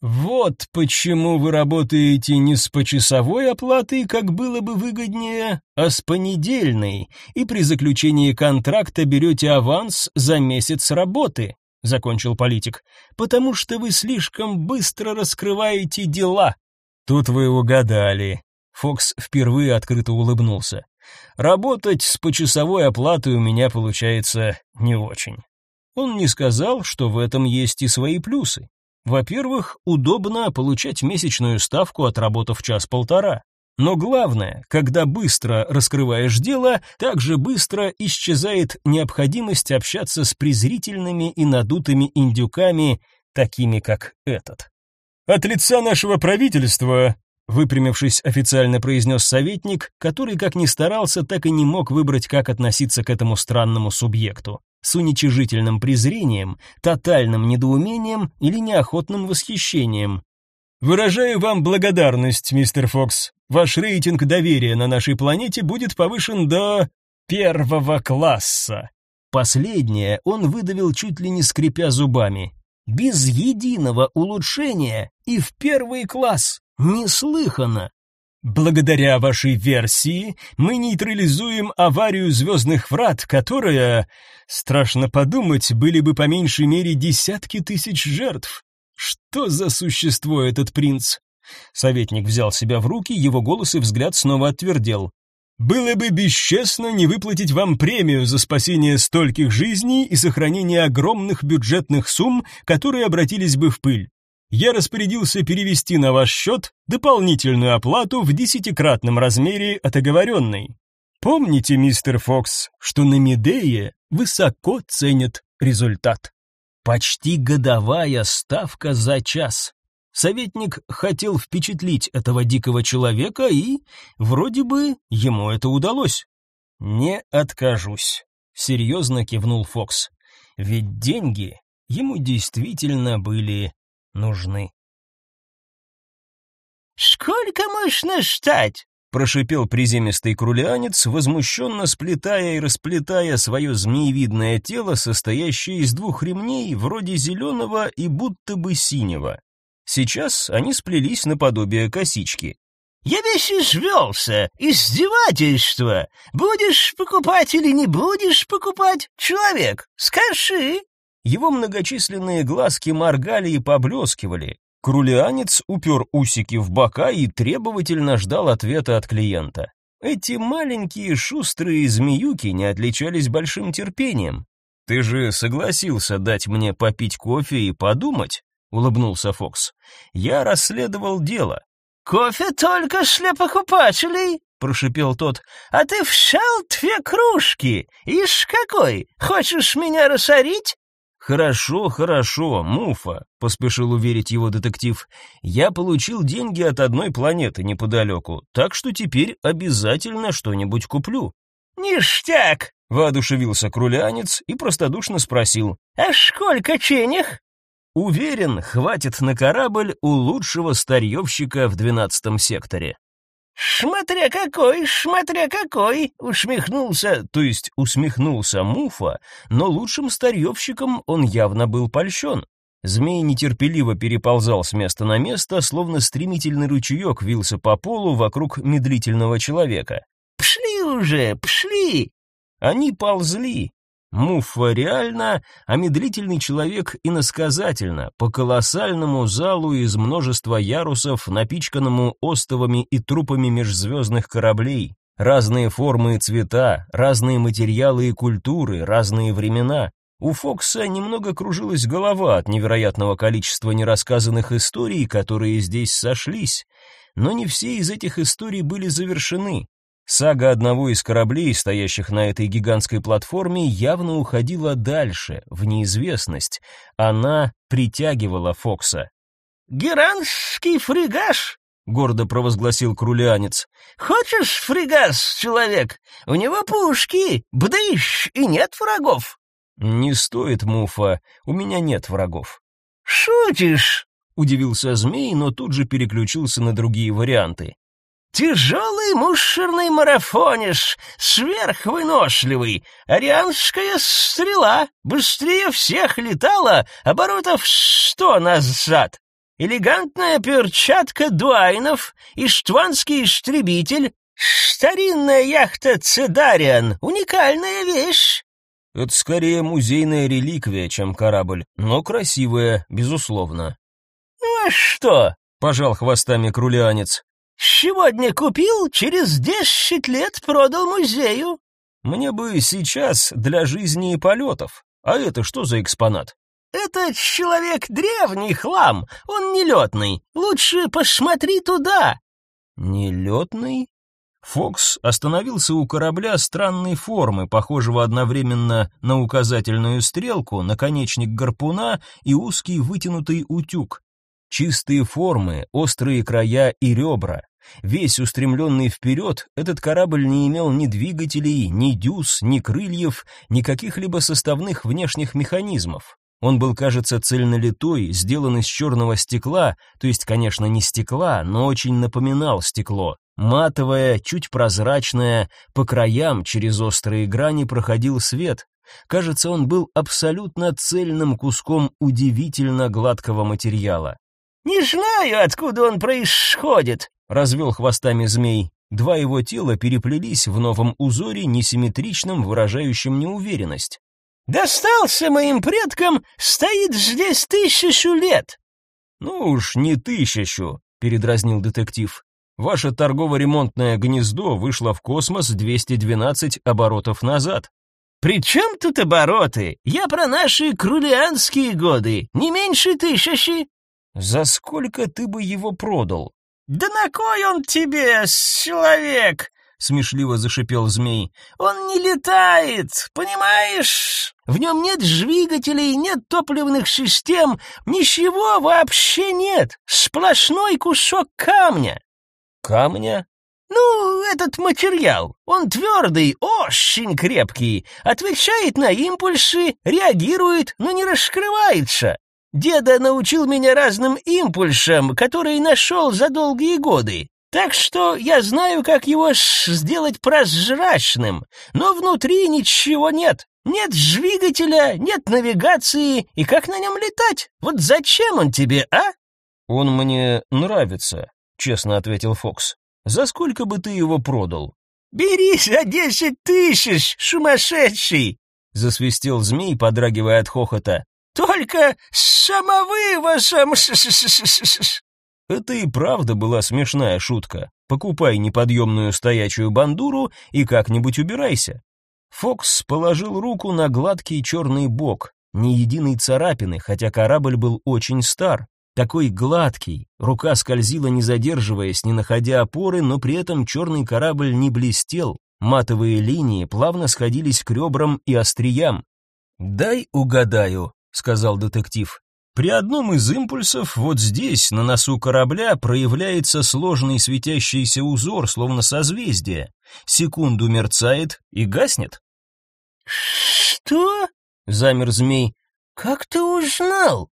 Вот почему вы работаете не с почасовой оплатой, как было бы выгоднее, а с понедельной, и при заключении контракта берете аванс за месяц работы, закончил политик. Потому что вы слишком быстро раскрываете дела. Тут вы угадали. Фокс впервые открыто улыбнулся. Работать с почасовой оплатой у меня получается не очень. Он не сказал, что в этом есть и свои плюсы. Во-первых, удобно получать месячную ставку, отработав час-полтора. Но главное, когда быстро раскрываешь дело, также быстро исчезает необходимость общаться с презрительными и надутыми индюками, такими как этот. От лица нашего правительства выпрямившись, официально произнес советник, который как ни старался, так и не мог выбрать, как относиться к этому странному субъекту: с уничижительным презрением, тотальным недоумением или неохотным восхищением. Выражаю вам благодарность, мистер Фокс. Ваш рейтинг доверия на нашей планете будет повышен до первого класса. Последнее он выдавил чуть ли не скрипя зубами. Без единого улучшения и в первый класс. Неслыханно! Благодаря вашей версии мы нейтрализуем аварию звездных врат, которая, страшно подумать, были бы по меньшей мере десятки тысяч жертв. Что за существо этот принц? Советник взял себя в руки, его голос и взгляд снова отвердел. Было бы бесчестно не выплатить вам премию за спасение стольких жизней и сохранение огромных бюджетных сумм, которые обратились бы в пыль я распорядился перевести на ваш счет дополнительную оплату в десятикратном размере от оговоренной. Помните, мистер Фокс, что на Медее высоко ценят результат. Почти годовая ставка за час. Советник хотел впечатлить этого дикого человека, и вроде бы ему это удалось. Не откажусь, серьезно кивнул Фокс. Ведь деньги ему действительно были нужны. «Сколько можно ждать?» — прошипел приземистый крулянец, возмущенно сплетая и расплетая свое змеевидное тело, состоящее из двух ремней, вроде зеленого и будто бы синего. Сейчас они сплелись наподобие косички. «Я весь извелся! Издевательство! Будешь покупать или не будешь покупать? Человек, скажи!» Его многочисленные глазки моргали и поблескивали. Крулианец упер усики в бока и требовательно ждал ответа от клиента. Эти маленькие шустрые змеюки не отличались большим терпением. «Ты же согласился дать мне попить кофе и подумать?» — улыбнулся Фокс. «Я расследовал дело». «Кофе только для покупателей», — прошипел тот. «А ты вшал две кружки. Ишь какой! Хочешь меня рассорить?» Хорошо, хорошо, Муфа, поспешил уверить его детектив. Я получил деньги от одной планеты неподалеку, так что теперь обязательно что-нибудь куплю. Ништяк, воодушевился крулянец и простодушно спросил: "А сколько ченех?" Уверен, хватит на корабль у лучшего старьевщика в двенадцатом секторе. «Смотря какой, смотря какой!» — усмехнулся, то есть усмехнулся Муфа, но лучшим старьевщиком он явно был польщен. Змей нетерпеливо переползал с места на место, словно стремительный ручеек вился по полу вокруг медлительного человека. «Пшли уже, пшли!» Они ползли, Муффа реально, а медлительный человек иносказательно, по колоссальному залу из множества ярусов, напичканному остовами и трупами межзвездных кораблей. Разные формы и цвета, разные материалы и культуры, разные времена. У Фокса немного кружилась голова от невероятного количества нерассказанных историй, которые здесь сошлись. Но не все из этих историй были завершены. Сага одного из кораблей, стоящих на этой гигантской платформе, явно уходила дальше, в неизвестность. Она притягивала Фокса. «Геранский фригаш!» — гордо провозгласил крулянец. «Хочешь фригас, человек? У него пушки, бдыщ, и нет врагов!» «Не стоит, Муфа, у меня нет врагов». «Шутишь?» — удивился змей, но тут же переключился на другие варианты. Тяжелый мушерный марафониш, сверхвыношливый, арианская стрела, быстрее всех летала, оборотов сто назад. Элегантная перчатка дуайнов, иштванский истребитель, старинная яхта Цедариан, уникальная вещь. Это скорее музейная реликвия, чем корабль, но красивая, безусловно. Ну а что? Пожал хвостами крулянец. Сегодня купил, через десять лет продал музею. Мне бы сейчас для жизни и полетов. А это что за экспонат? Это человек древний хлам, он нелетный. Лучше посмотри туда. Нелетный? Фокс остановился у корабля странной формы, похожего одновременно на указательную стрелку, наконечник гарпуна и узкий вытянутый утюг. Чистые формы, острые края и ребра. Весь устремленный вперед, этот корабль не имел ни двигателей, ни дюз, ни крыльев, ни каких-либо составных внешних механизмов. Он был, кажется, цельнолитой, сделан из черного стекла, то есть, конечно, не стекла, но очень напоминал стекло. Матовое, чуть прозрачное, по краям через острые грани проходил свет. Кажется, он был абсолютно цельным куском удивительно гладкого материала. «Не знаю, откуда он происходит», — развел хвостами змей. Два его тела переплелись в новом узоре, несимметричном, выражающем неуверенность. «Достался моим предкам, стоит здесь тысячу лет!» «Ну уж не тысячу», — передразнил детектив. «Ваше торгово-ремонтное гнездо вышло в космос 212 оборотов назад». «При чем тут обороты? Я про наши крулианские годы, не меньше тысячи!» За сколько ты бы его продал? Да на кой он тебе, человек? смешливо зашипел змей. Он не летает, понимаешь? В нем нет двигателей, нет топливных систем, ничего вообще нет. Сплошной кусок камня. Камня? Ну, этот материал, он твердый, очень крепкий, отвечает на импульсы, реагирует, но не раскрывается. Деда научил меня разным импульсам, которые нашел за долгие годы. Так что я знаю, как его сделать прозрачным, но внутри ничего нет. Нет двигателя, нет навигации, и как на нем летать? Вот зачем он тебе, а? Он мне нравится, честно ответил Фокс. За сколько бы ты его продал? Бери за десять тысяч, сумасшедший! Засвистел змей, подрагивая от хохота. Только с самовывозом. Это и правда была смешная шутка. Покупай неподъемную стоячую бандуру и как-нибудь убирайся. Фокс положил руку на гладкий черный бок, ни единой царапины, хотя корабль был очень стар. Такой гладкий, рука скользила не задерживаясь, не находя опоры, но при этом черный корабль не блестел. Матовые линии плавно сходились к ребрам и остриям. «Дай угадаю», сказал детектив. При одном из импульсов вот здесь, на носу корабля, проявляется сложный светящийся узор, словно созвездие. Секунду мерцает и гаснет. Что? замер змей. Как ты узнал?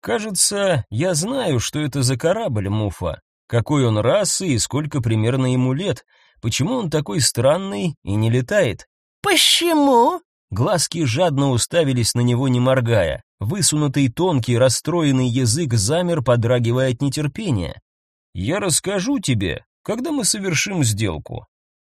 Кажется, я знаю, что это за корабль, Муфа. Какой он расы и сколько примерно ему лет. Почему он такой странный и не летает? Почему? Глазки жадно уставились на него, не моргая. Высунутый тонкий, расстроенный язык замер, подрагивая от нетерпения. «Я расскажу тебе, когда мы совершим сделку».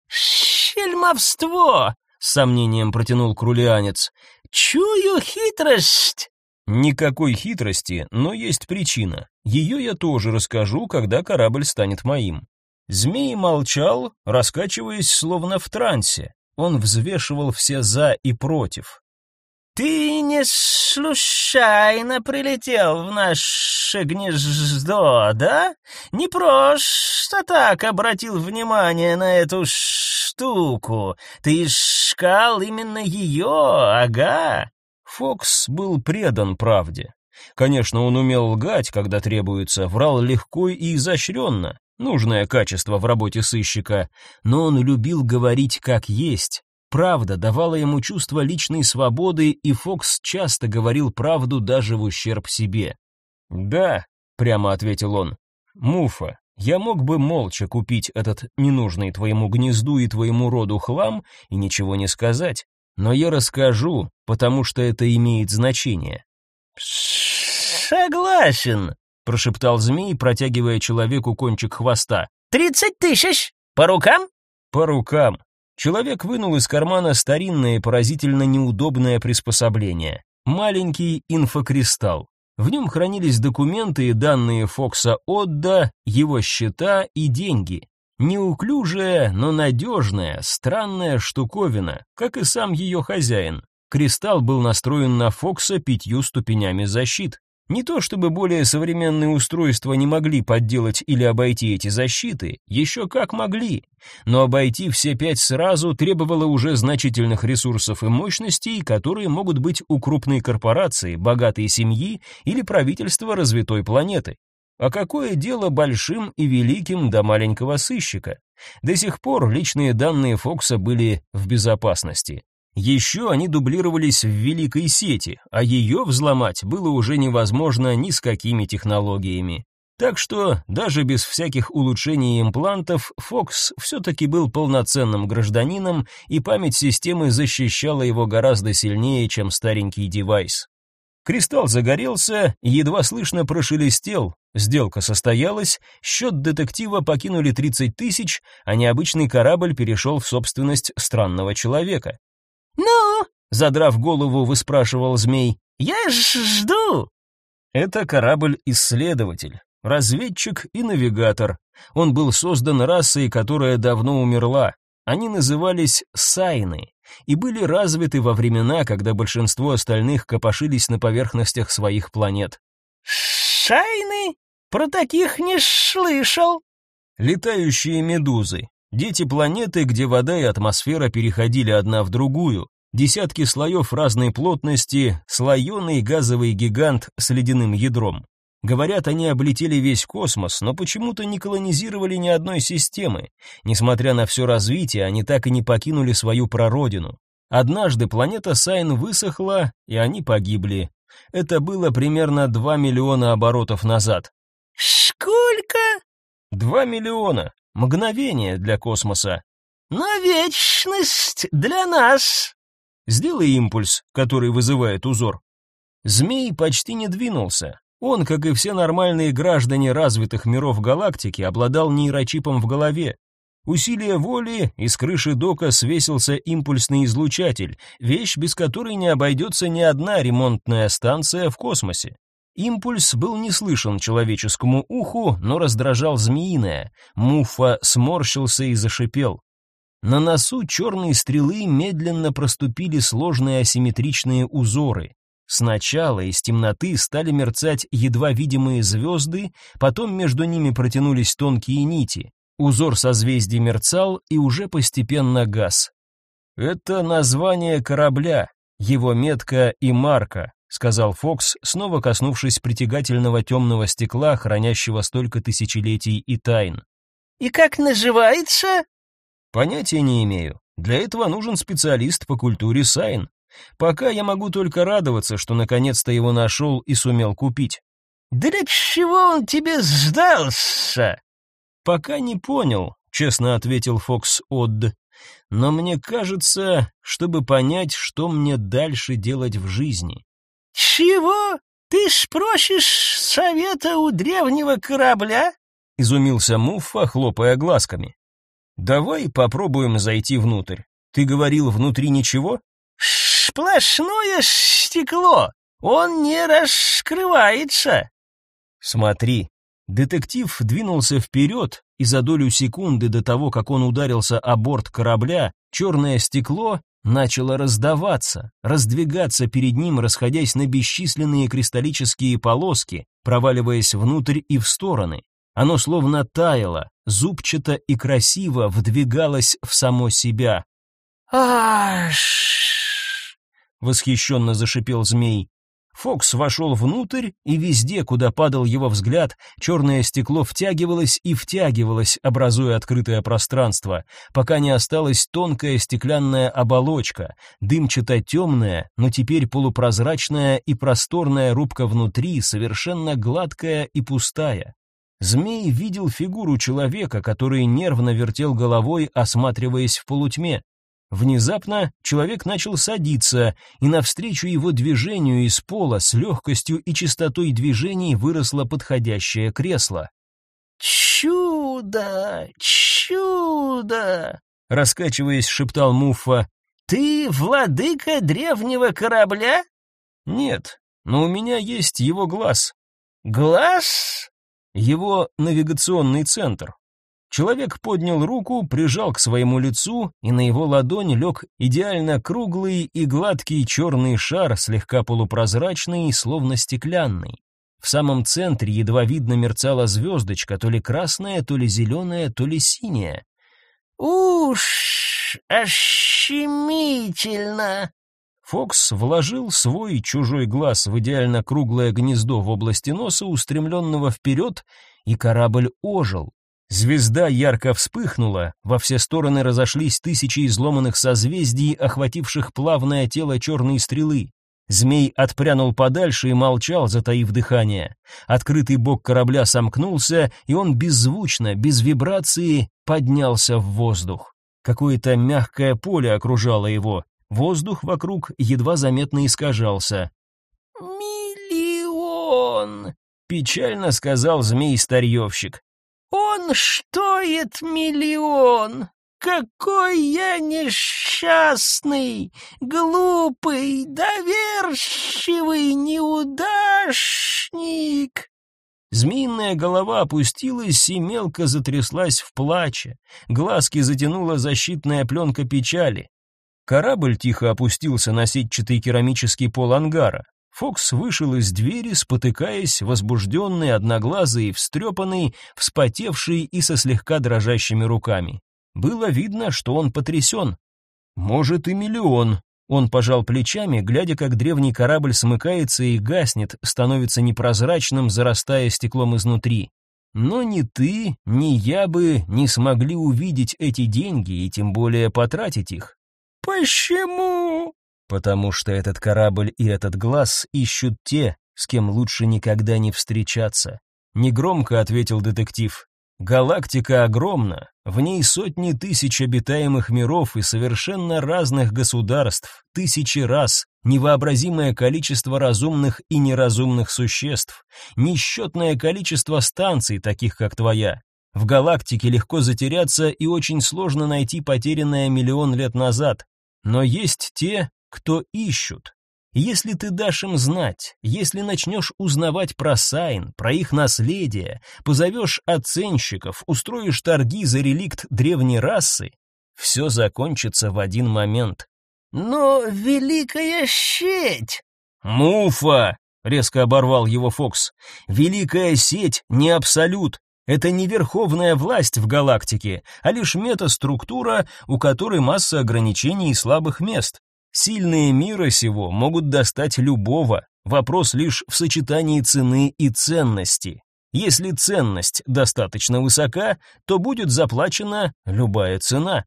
«Щельмовство!» — с сомнением протянул крулианец. «Чую хитрость!» «Никакой хитрости, но есть причина. Ее я тоже расскажу, когда корабль станет моим». Змей молчал, раскачиваясь словно в трансе. Он взвешивал все «за» и «против». «Ты не случайно прилетел в наше гнездо, да? Не просто так обратил внимание на эту штуку. Ты искал именно ее, ага». Фокс был предан правде. Конечно, он умел лгать, когда требуется, врал легко и изощренно нужное качество в работе сыщика, но он любил говорить как есть. Правда давала ему чувство личной свободы, и Фокс часто говорил правду даже в ущерб себе. "Да", прямо ответил он. "Муфа, Я мог бы молча купить этот ненужный твоему гнезду и твоему роду хлам и ничего не сказать, но я расскажу, потому что это имеет значение. Согласен, прошептал змей, протягивая человеку кончик хвоста. «Тридцать тысяч! По рукам?» «По рукам». Человек вынул из кармана старинное поразительно неудобное приспособление. Маленький инфокристалл. В нем хранились документы и данные Фокса Отда, его счета и деньги. Неуклюжая, но надежная, странная штуковина, как и сам ее хозяин. Кристалл был настроен на Фокса пятью ступенями защит. Не то чтобы более современные устройства не могли подделать или обойти эти защиты, еще как могли, но обойти все пять сразу требовало уже значительных ресурсов и мощностей, которые могут быть у крупной корпорации, богатой семьи или правительства развитой планеты. А какое дело большим и великим до маленького сыщика? До сих пор личные данные Фокса были в безопасности. Еще они дублировались в великой сети, а ее взломать было уже невозможно ни с какими технологиями. Так что даже без всяких улучшений имплантов Фокс все-таки был полноценным гражданином, и память системы защищала его гораздо сильнее, чем старенький девайс. Кристалл загорелся, едва слышно прошелестел, сделка состоялась, счет детектива покинули 30 тысяч, а необычный корабль перешел в собственность странного человека. Задрав голову, выспрашивал змей. «Я жду!» Это корабль-исследователь, разведчик и навигатор. Он был создан расой, которая давно умерла. Они назывались сайны и были развиты во времена, когда большинство остальных копошились на поверхностях своих планет. «Шайны? Про таких не слышал!» Летающие медузы, Дети планеты, где вода и атмосфера переходили одна в другую. Десятки слоев разной плотности, слоеный газовый гигант с ледяным ядром. Говорят, они облетели весь космос, но почему-то не колонизировали ни одной системы. Несмотря на все развитие, они так и не покинули свою прародину. Однажды планета Сайн высохла, и они погибли. Это было примерно 2 миллиона оборотов назад. «Сколько?» «2 миллиона. Мгновение для космоса. Но вечность для нас. Сделай импульс, который вызывает узор. Змей почти не двинулся. Он, как и все нормальные граждане развитых миров галактики, обладал нейрочипом в голове. Усилие воли, из крыши дока свесился импульсный излучатель, вещь, без которой не обойдется ни одна ремонтная станция в космосе. Импульс был не слышен человеческому уху, но раздражал змеиное. Муфа сморщился и зашипел. На носу черные стрелы медленно проступили сложные асимметричные узоры. Сначала из темноты стали мерцать едва видимые звезды, потом между ними протянулись тонкие нити. Узор созвездий мерцал и уже постепенно гас. Это название корабля, его метка и марка, сказал Фокс, снова коснувшись притягательного темного стекла, хранящего столько тысячелетий и тайн. И как называется? Понятия не имею. Для этого нужен специалист по культуре сайн. Пока я могу только радоваться, что наконец-то его нашел и сумел купить. Для чего он тебе сдался? Пока не понял, честно ответил Фокс Одд. Но мне кажется, чтобы понять, что мне дальше делать в жизни. «Чего? Ты спросишь совета у древнего корабля?» — изумился Муффа, хлопая глазками. «Давай попробуем зайти внутрь. Ты говорил, внутри ничего?» «Сплошное стекло. Он не раскрывается». «Смотри». Детектив двинулся вперед, и за долю секунды до того, как он ударился о борт корабля, черное стекло начало раздаваться, раздвигаться перед ним, расходясь на бесчисленные кристаллические полоски, проваливаясь внутрь и в стороны. Оно словно таяло, зубчато и красиво вдвигалось в само себя. «Аш!» — восхищенно зашипел змей. Фокс вошел внутрь, и везде, куда падал его взгляд, черное стекло втягивалось и втягивалось, образуя открытое пространство, пока не осталась тонкая стеклянная оболочка, дымчато-темная, но теперь полупрозрачная и просторная рубка внутри, совершенно гладкая и пустая. Змей видел фигуру человека, который нервно вертел головой, осматриваясь в полутьме. Внезапно человек начал садиться, и навстречу его движению из пола с легкостью и чистотой движений выросло подходящее кресло. «Чудо! Чудо!» — раскачиваясь, шептал Муффа. «Ты владыка древнего корабля?» «Нет, но у меня есть его глаз». «Глаз?» «Его навигационный центр». Человек поднял руку, прижал к своему лицу, и на его ладонь лег идеально круглый и гладкий черный шар, слегка полупрозрачный, словно стеклянный. В самом центре едва видно мерцала звездочка, то ли красная, то ли зеленая, то ли синяя. «Уж, ощемительно!» Фокс вложил свой чужой глаз в идеально круглое гнездо в области носа, устремленного вперед, и корабль ожил. Звезда ярко вспыхнула, во все стороны разошлись тысячи изломанных созвездий, охвативших плавное тело черной стрелы. Змей отпрянул подальше и молчал, затаив дыхание. Открытый бок корабля сомкнулся, и он беззвучно, без вибрации, поднялся в воздух. Какое-то мягкое поле окружало его. Воздух вокруг едва заметно искажался. «Миллион!» — печально сказал змей-старьевщик. Он стоит миллион. Какой я несчастный, глупый, доверчивый неудачник. Змеиная голова опустилась и мелко затряслась в плаче. Глазки затянула защитная пленка печали. Корабль тихо опустился на сетчатый керамический пол ангара. Фокс вышел из двери, спотыкаясь, возбужденный, одноглазый, встрепанный, вспотевший и со слегка дрожащими руками. Было видно, что он потрясен. Может и миллион. Он пожал плечами, глядя, как древний корабль смыкается и гаснет, становится непрозрачным, зарастая стеклом изнутри. Но ни ты, ни я бы не смогли увидеть эти деньги и тем более потратить их. Почему? Потому что этот корабль и этот глаз ищут те, с кем лучше никогда не встречаться. Негромко ответил детектив. Галактика огромна, в ней сотни тысяч обитаемых миров и совершенно разных государств, тысячи раз, невообразимое количество разумных и неразумных существ, несчетное количество станций, таких как твоя. В галактике легко затеряться и очень сложно найти потерянное миллион лет назад. Но есть те, кто ищут. Если ты дашь им знать, если начнешь узнавать про Сайн, про их наследие, позовешь оценщиков, устроишь торги за реликт древней расы, все закончится в один момент. Но великая сеть... Муфа! Резко оборвал его Фокс. Великая сеть не абсолют. Это не верховная власть в галактике, а лишь метаструктура, у которой масса ограничений и слабых мест. Сильные мира сего могут достать любого, вопрос лишь в сочетании цены и ценности. Если ценность достаточно высока, то будет заплачена любая цена.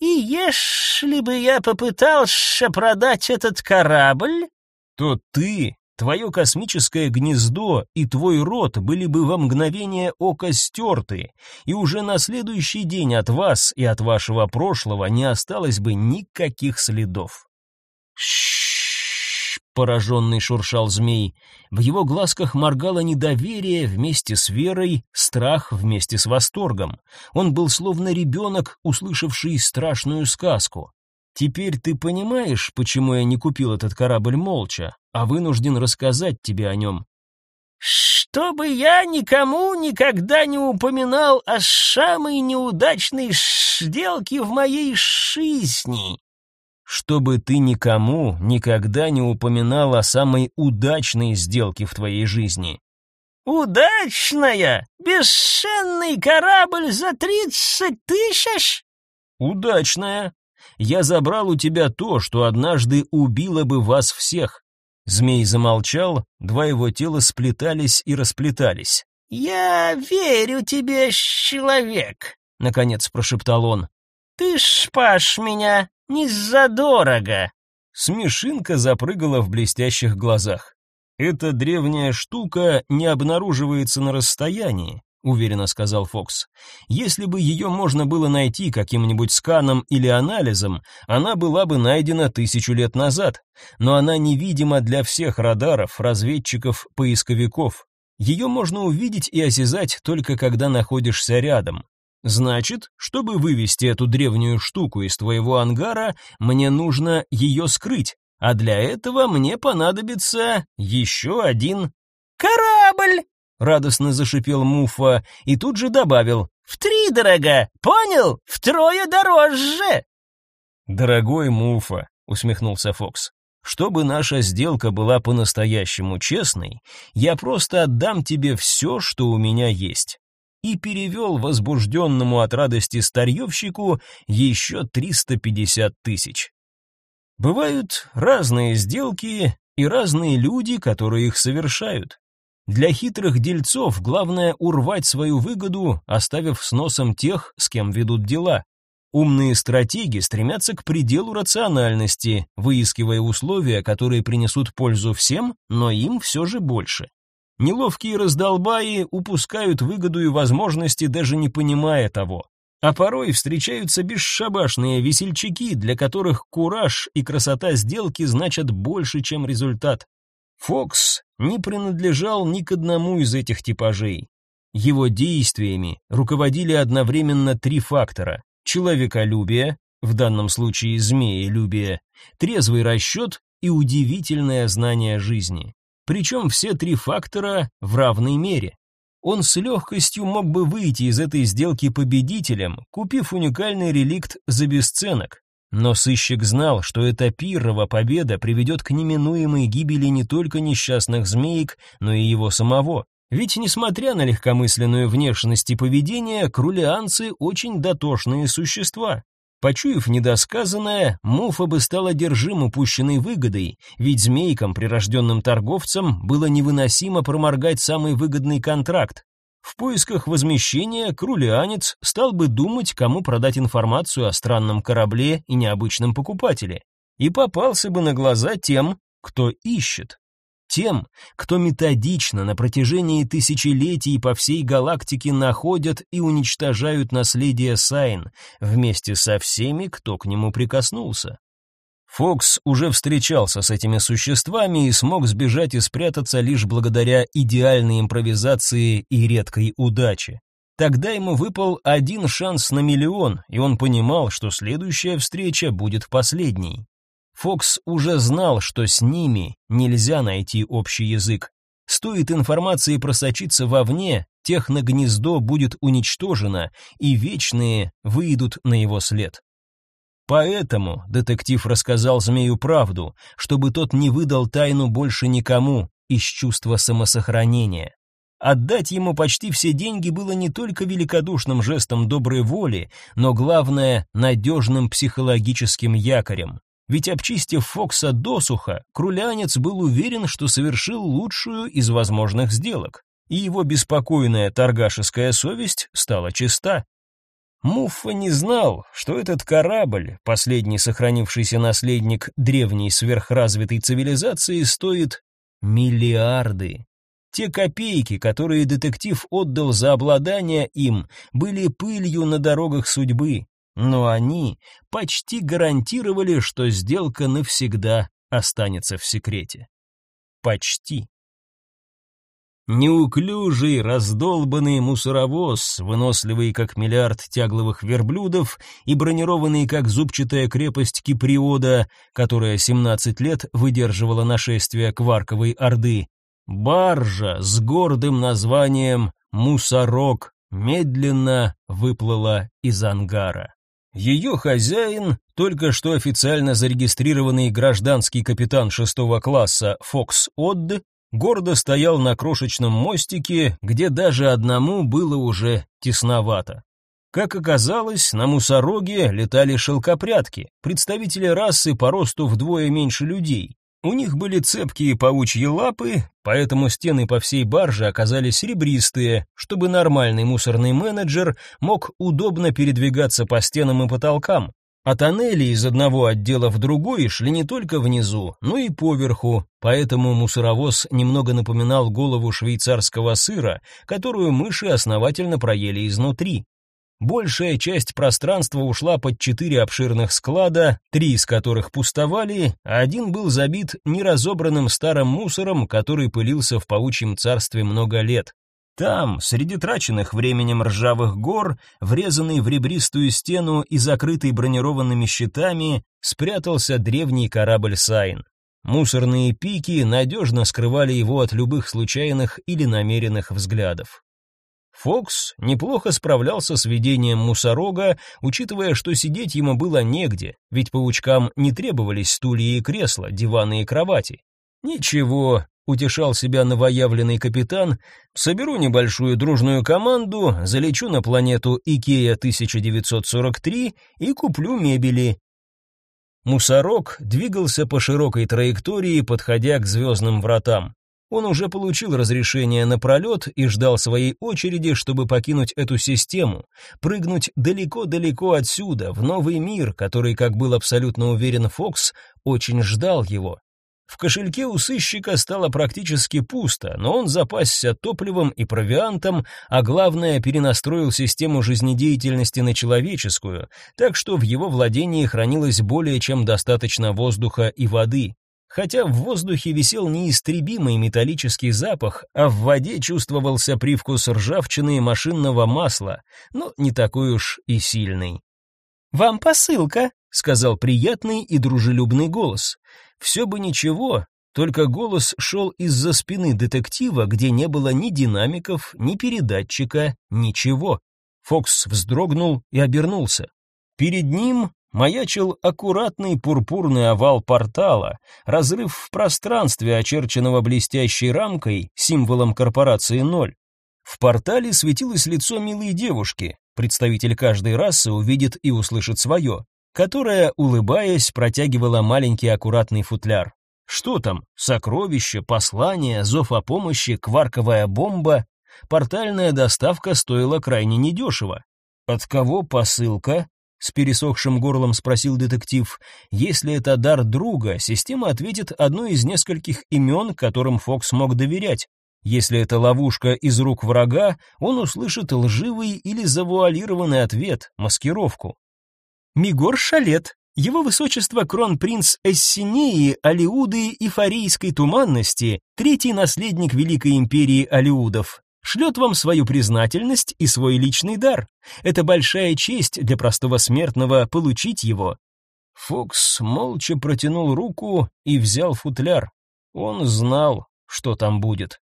И если бы я попытался продать этот корабль, то ты, твое космическое гнездо и твой род были бы во мгновение ока стерты, и уже на следующий день от вас и от вашего прошлого не осталось бы никаких следов. Шш, пораженный шуршал змей. В его глазках моргало недоверие вместе с верой, страх вместе с восторгом. Он был словно ребенок, услышавший страшную сказку. Теперь ты понимаешь, почему я не купил этот корабль молча, а вынужден рассказать тебе о нем. Чтобы я никому никогда не упоминал о самой неудачной сделке в моей жизни чтобы ты никому никогда не упоминал о самой удачной сделке в твоей жизни. Удачная? Бесценный корабль за тридцать тысяч? Удачная. Я забрал у тебя то, что однажды убило бы вас всех. Змей замолчал, два его тела сплетались и расплетались. Я верю тебе, человек, наконец прошептал он. Ты спас меня, не задорого. Смешинка запрыгала в блестящих глазах. Эта древняя штука не обнаруживается на расстоянии. Уверенно сказал Фокс. Если бы ее можно было найти каким-нибудь сканом или анализом, она была бы найдена тысячу лет назад, но она невидима для всех радаров, разведчиков, поисковиков. Ее можно увидеть и осязать только когда находишься рядом. Значит, чтобы вывести эту древнюю штуку из твоего ангара, мне нужно ее скрыть, а для этого мне понадобится еще один корабль, радостно зашипел Муфа и тут же добавил: "В три дорога, понял? Втрое дороже". Дорогой Муфа, усмехнулся Фокс. Чтобы наша сделка была по-настоящему честной, я просто отдам тебе все, что у меня есть. И перевел возбужденному от радости старьевщику еще 350 тысяч. Бывают разные сделки и разные люди, которые их совершают. Для хитрых дельцов главное урвать свою выгоду, оставив с носом тех, с кем ведут дела. Умные стратеги стремятся к пределу рациональности, выискивая условия, которые принесут пользу всем, но им все же больше. Неловкие раздолбаи упускают выгоду и возможности, даже не понимая того. А порой встречаются бесшабашные весельчаки, для которых кураж и красота сделки значат больше, чем результат. Фокс не принадлежал ни к одному из этих типажей. Его действиями руководили одновременно три фактора: человеколюбие, в данном случае змеелюбие, трезвый расчет и удивительное знание жизни. Причем все три фактора в равной мере. Он с легкостью мог бы выйти из этой сделки победителем, купив уникальный реликт за бесценок. Но сыщик знал, что эта пиррова победа приведет к неминуемой гибели не только несчастных змеек, но и его самого. Ведь, несмотря на легкомысленную внешность и поведение, крулианцы очень дотошные существа. Почуяв недосказанное, Муфа бы стал одержим упущенной выгодой, ведь змейкам, прирожденным торговцам, было невыносимо проморгать самый выгодный контракт. В поисках возмещения крулианец стал бы думать, кому продать информацию о странном корабле и необычном покупателе, и попался бы на глаза тем, кто ищет тем, кто методично на протяжении тысячелетий по всей галактике находят и уничтожают наследие Сайн вместе со всеми, кто к нему прикоснулся. Фокс уже встречался с этими существами и смог сбежать и спрятаться лишь благодаря идеальной импровизации и редкой удаче. Тогда ему выпал один шанс на миллион, и он понимал, что следующая встреча будет последней. Фокс уже знал, что с ними нельзя найти общий язык. Стоит информации просочиться вовне, техногнездо будет уничтожено, и вечные выйдут на его след. Поэтому детектив рассказал змею правду, чтобы тот не выдал тайну больше никому из чувства самосохранения. Отдать ему почти все деньги было не только великодушным жестом доброй воли, но главное надежным психологическим якорем. Ведь обчистив Фокса досуха, крулянец был уверен, что совершил лучшую из возможных сделок, и его беспокойная торгашеская совесть стала чиста. Муффа не знал, что этот корабль, последний сохранившийся наследник древней сверхразвитой цивилизации, стоит миллиарды. Те копейки, которые детектив отдал за обладание им, были пылью на дорогах судьбы, но они почти гарантировали, что сделка навсегда останется в секрете. Почти. Неуклюжий, раздолбанный мусоровоз, выносливый как миллиард тягловых верблюдов и бронированный как зубчатая крепость Киприода, которая 17 лет выдерживала нашествие Кварковой Орды, баржа с гордым названием «Мусорок» медленно выплыла из ангара. Ее хозяин, только что официально зарегистрированный гражданский капитан шестого класса Фокс Одд, гордо стоял на крошечном мостике, где даже одному было уже тесновато. Как оказалось, на мусороге летали шелкопрядки, представители расы по росту вдвое меньше людей. У них были цепкие паучьи лапы, поэтому стены по всей барже оказались серебристые, чтобы нормальный мусорный менеджер мог удобно передвигаться по стенам и потолкам. А тоннели из одного отдела в другой шли не только внизу, но и поверху, поэтому мусоровоз немного напоминал голову швейцарского сыра, которую мыши основательно проели изнутри. Большая часть пространства ушла под четыре обширных склада, три из которых пустовали, а один был забит неразобранным старым мусором, который пылился в паучьем царстве много лет. Там, среди траченных временем ржавых гор, врезанный в ребристую стену и закрытый бронированными щитами, спрятался древний корабль Сайн. Мусорные пики надежно скрывали его от любых случайных или намеренных взглядов. Фокс неплохо справлялся с ведением мусорога, учитывая, что сидеть ему было негде, ведь паучкам не требовались стулья и кресла, диваны и кровати. Ничего, утешал себя новоявленный капитан, соберу небольшую дружную команду, залечу на планету Икея 1943 и куплю мебели. Мусорок двигался по широкой траектории, подходя к звездным вратам. Он уже получил разрешение на пролет и ждал своей очереди, чтобы покинуть эту систему, прыгнуть далеко-далеко отсюда, в новый мир, который, как был абсолютно уверен Фокс, очень ждал его. В кошельке у сыщика стало практически пусто, но он запасся топливом и провиантом, а главное, перенастроил систему жизнедеятельности на человеческую, так что в его владении хранилось более чем достаточно воздуха и воды. Хотя в воздухе висел неистребимый металлический запах, а в воде чувствовался привкус ржавчины и машинного масла, но не такой уж и сильный. «Вам посылка», — сказал приятный и дружелюбный голос. Все бы ничего, только голос шел из-за спины детектива, где не было ни динамиков, ни передатчика, ничего. Фокс вздрогнул и обернулся. Перед ним маячил аккуратный пурпурный овал портала, разрыв в пространстве, очерченного блестящей рамкой, символом корпорации ноль. В портале светилось лицо милой девушки, представитель каждой расы увидит и услышит свое, которая, улыбаясь, протягивала маленький аккуратный футляр. Что там? Сокровище, послание, зов о помощи, кварковая бомба? Портальная доставка стоила крайне недешево. От кого посылка? С пересохшим горлом спросил детектив. Если это дар друга, система ответит одно из нескольких имен, которым Фокс мог доверять. Если это ловушка из рук врага, он услышит лживый или завуалированный ответ, маскировку. Мигор Шалет, его высочество кронпринц Эссинеи, Алиуды и Фарийской туманности, третий наследник Великой империи Алиудов, шлет вам свою признательность и свой личный дар. Это большая честь для простого смертного получить его. Фокс молча протянул руку и взял футляр. Он знал, что там будет.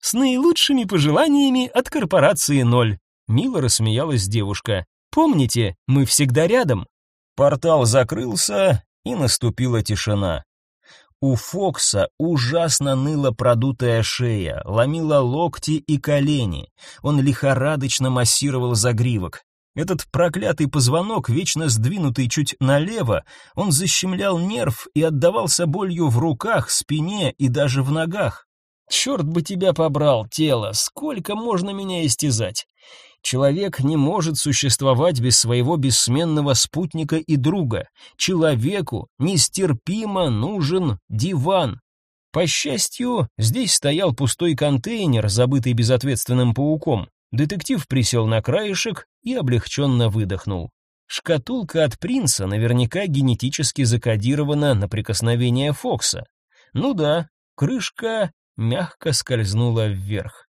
С наилучшими пожеланиями от корпорации Ноль. Мило рассмеялась девушка. Помните, мы всегда рядом. Портал закрылся, и наступила тишина. У Фокса ужасно ныла продутая шея, ломила локти и колени. Он лихорадочно массировал загривок. Этот проклятый позвонок, вечно сдвинутый чуть налево, он защемлял нерв и отдавался болью в руках, спине и даже в ногах. Черт бы тебя побрал, тело, сколько можно меня истязать? Человек не может существовать без своего бессменного спутника и друга. Человеку нестерпимо нужен диван. По счастью, здесь стоял пустой контейнер, забытый безответственным пауком. Детектив присел на краешек и облегченно выдохнул. Шкатулка от принца наверняка генетически закодирована на прикосновение Фокса. Ну да, крышка мягко скользнула вверх.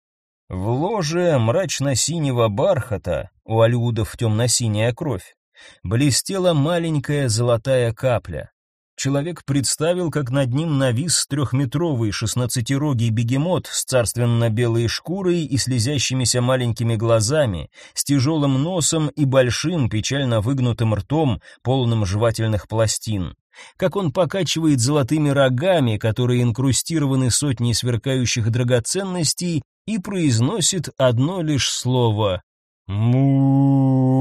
В ложе мрачно-синего бархата, у алюдов темно-синяя кровь, блестела маленькая золотая капля. Человек представил, как над ним навис трехметровый шестнадцатирогий бегемот с царственно-белой шкурой и слезящимися маленькими глазами, с тяжелым носом и большим печально выгнутым ртом, полным жевательных пластин. Как он покачивает золотыми рогами, которые инкрустированы сотней сверкающих драгоценностей, и произносит одно лишь слово «Мург».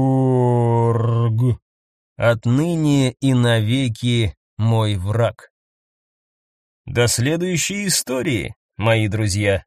Отныне и навеки мой враг. До следующей истории, мои друзья.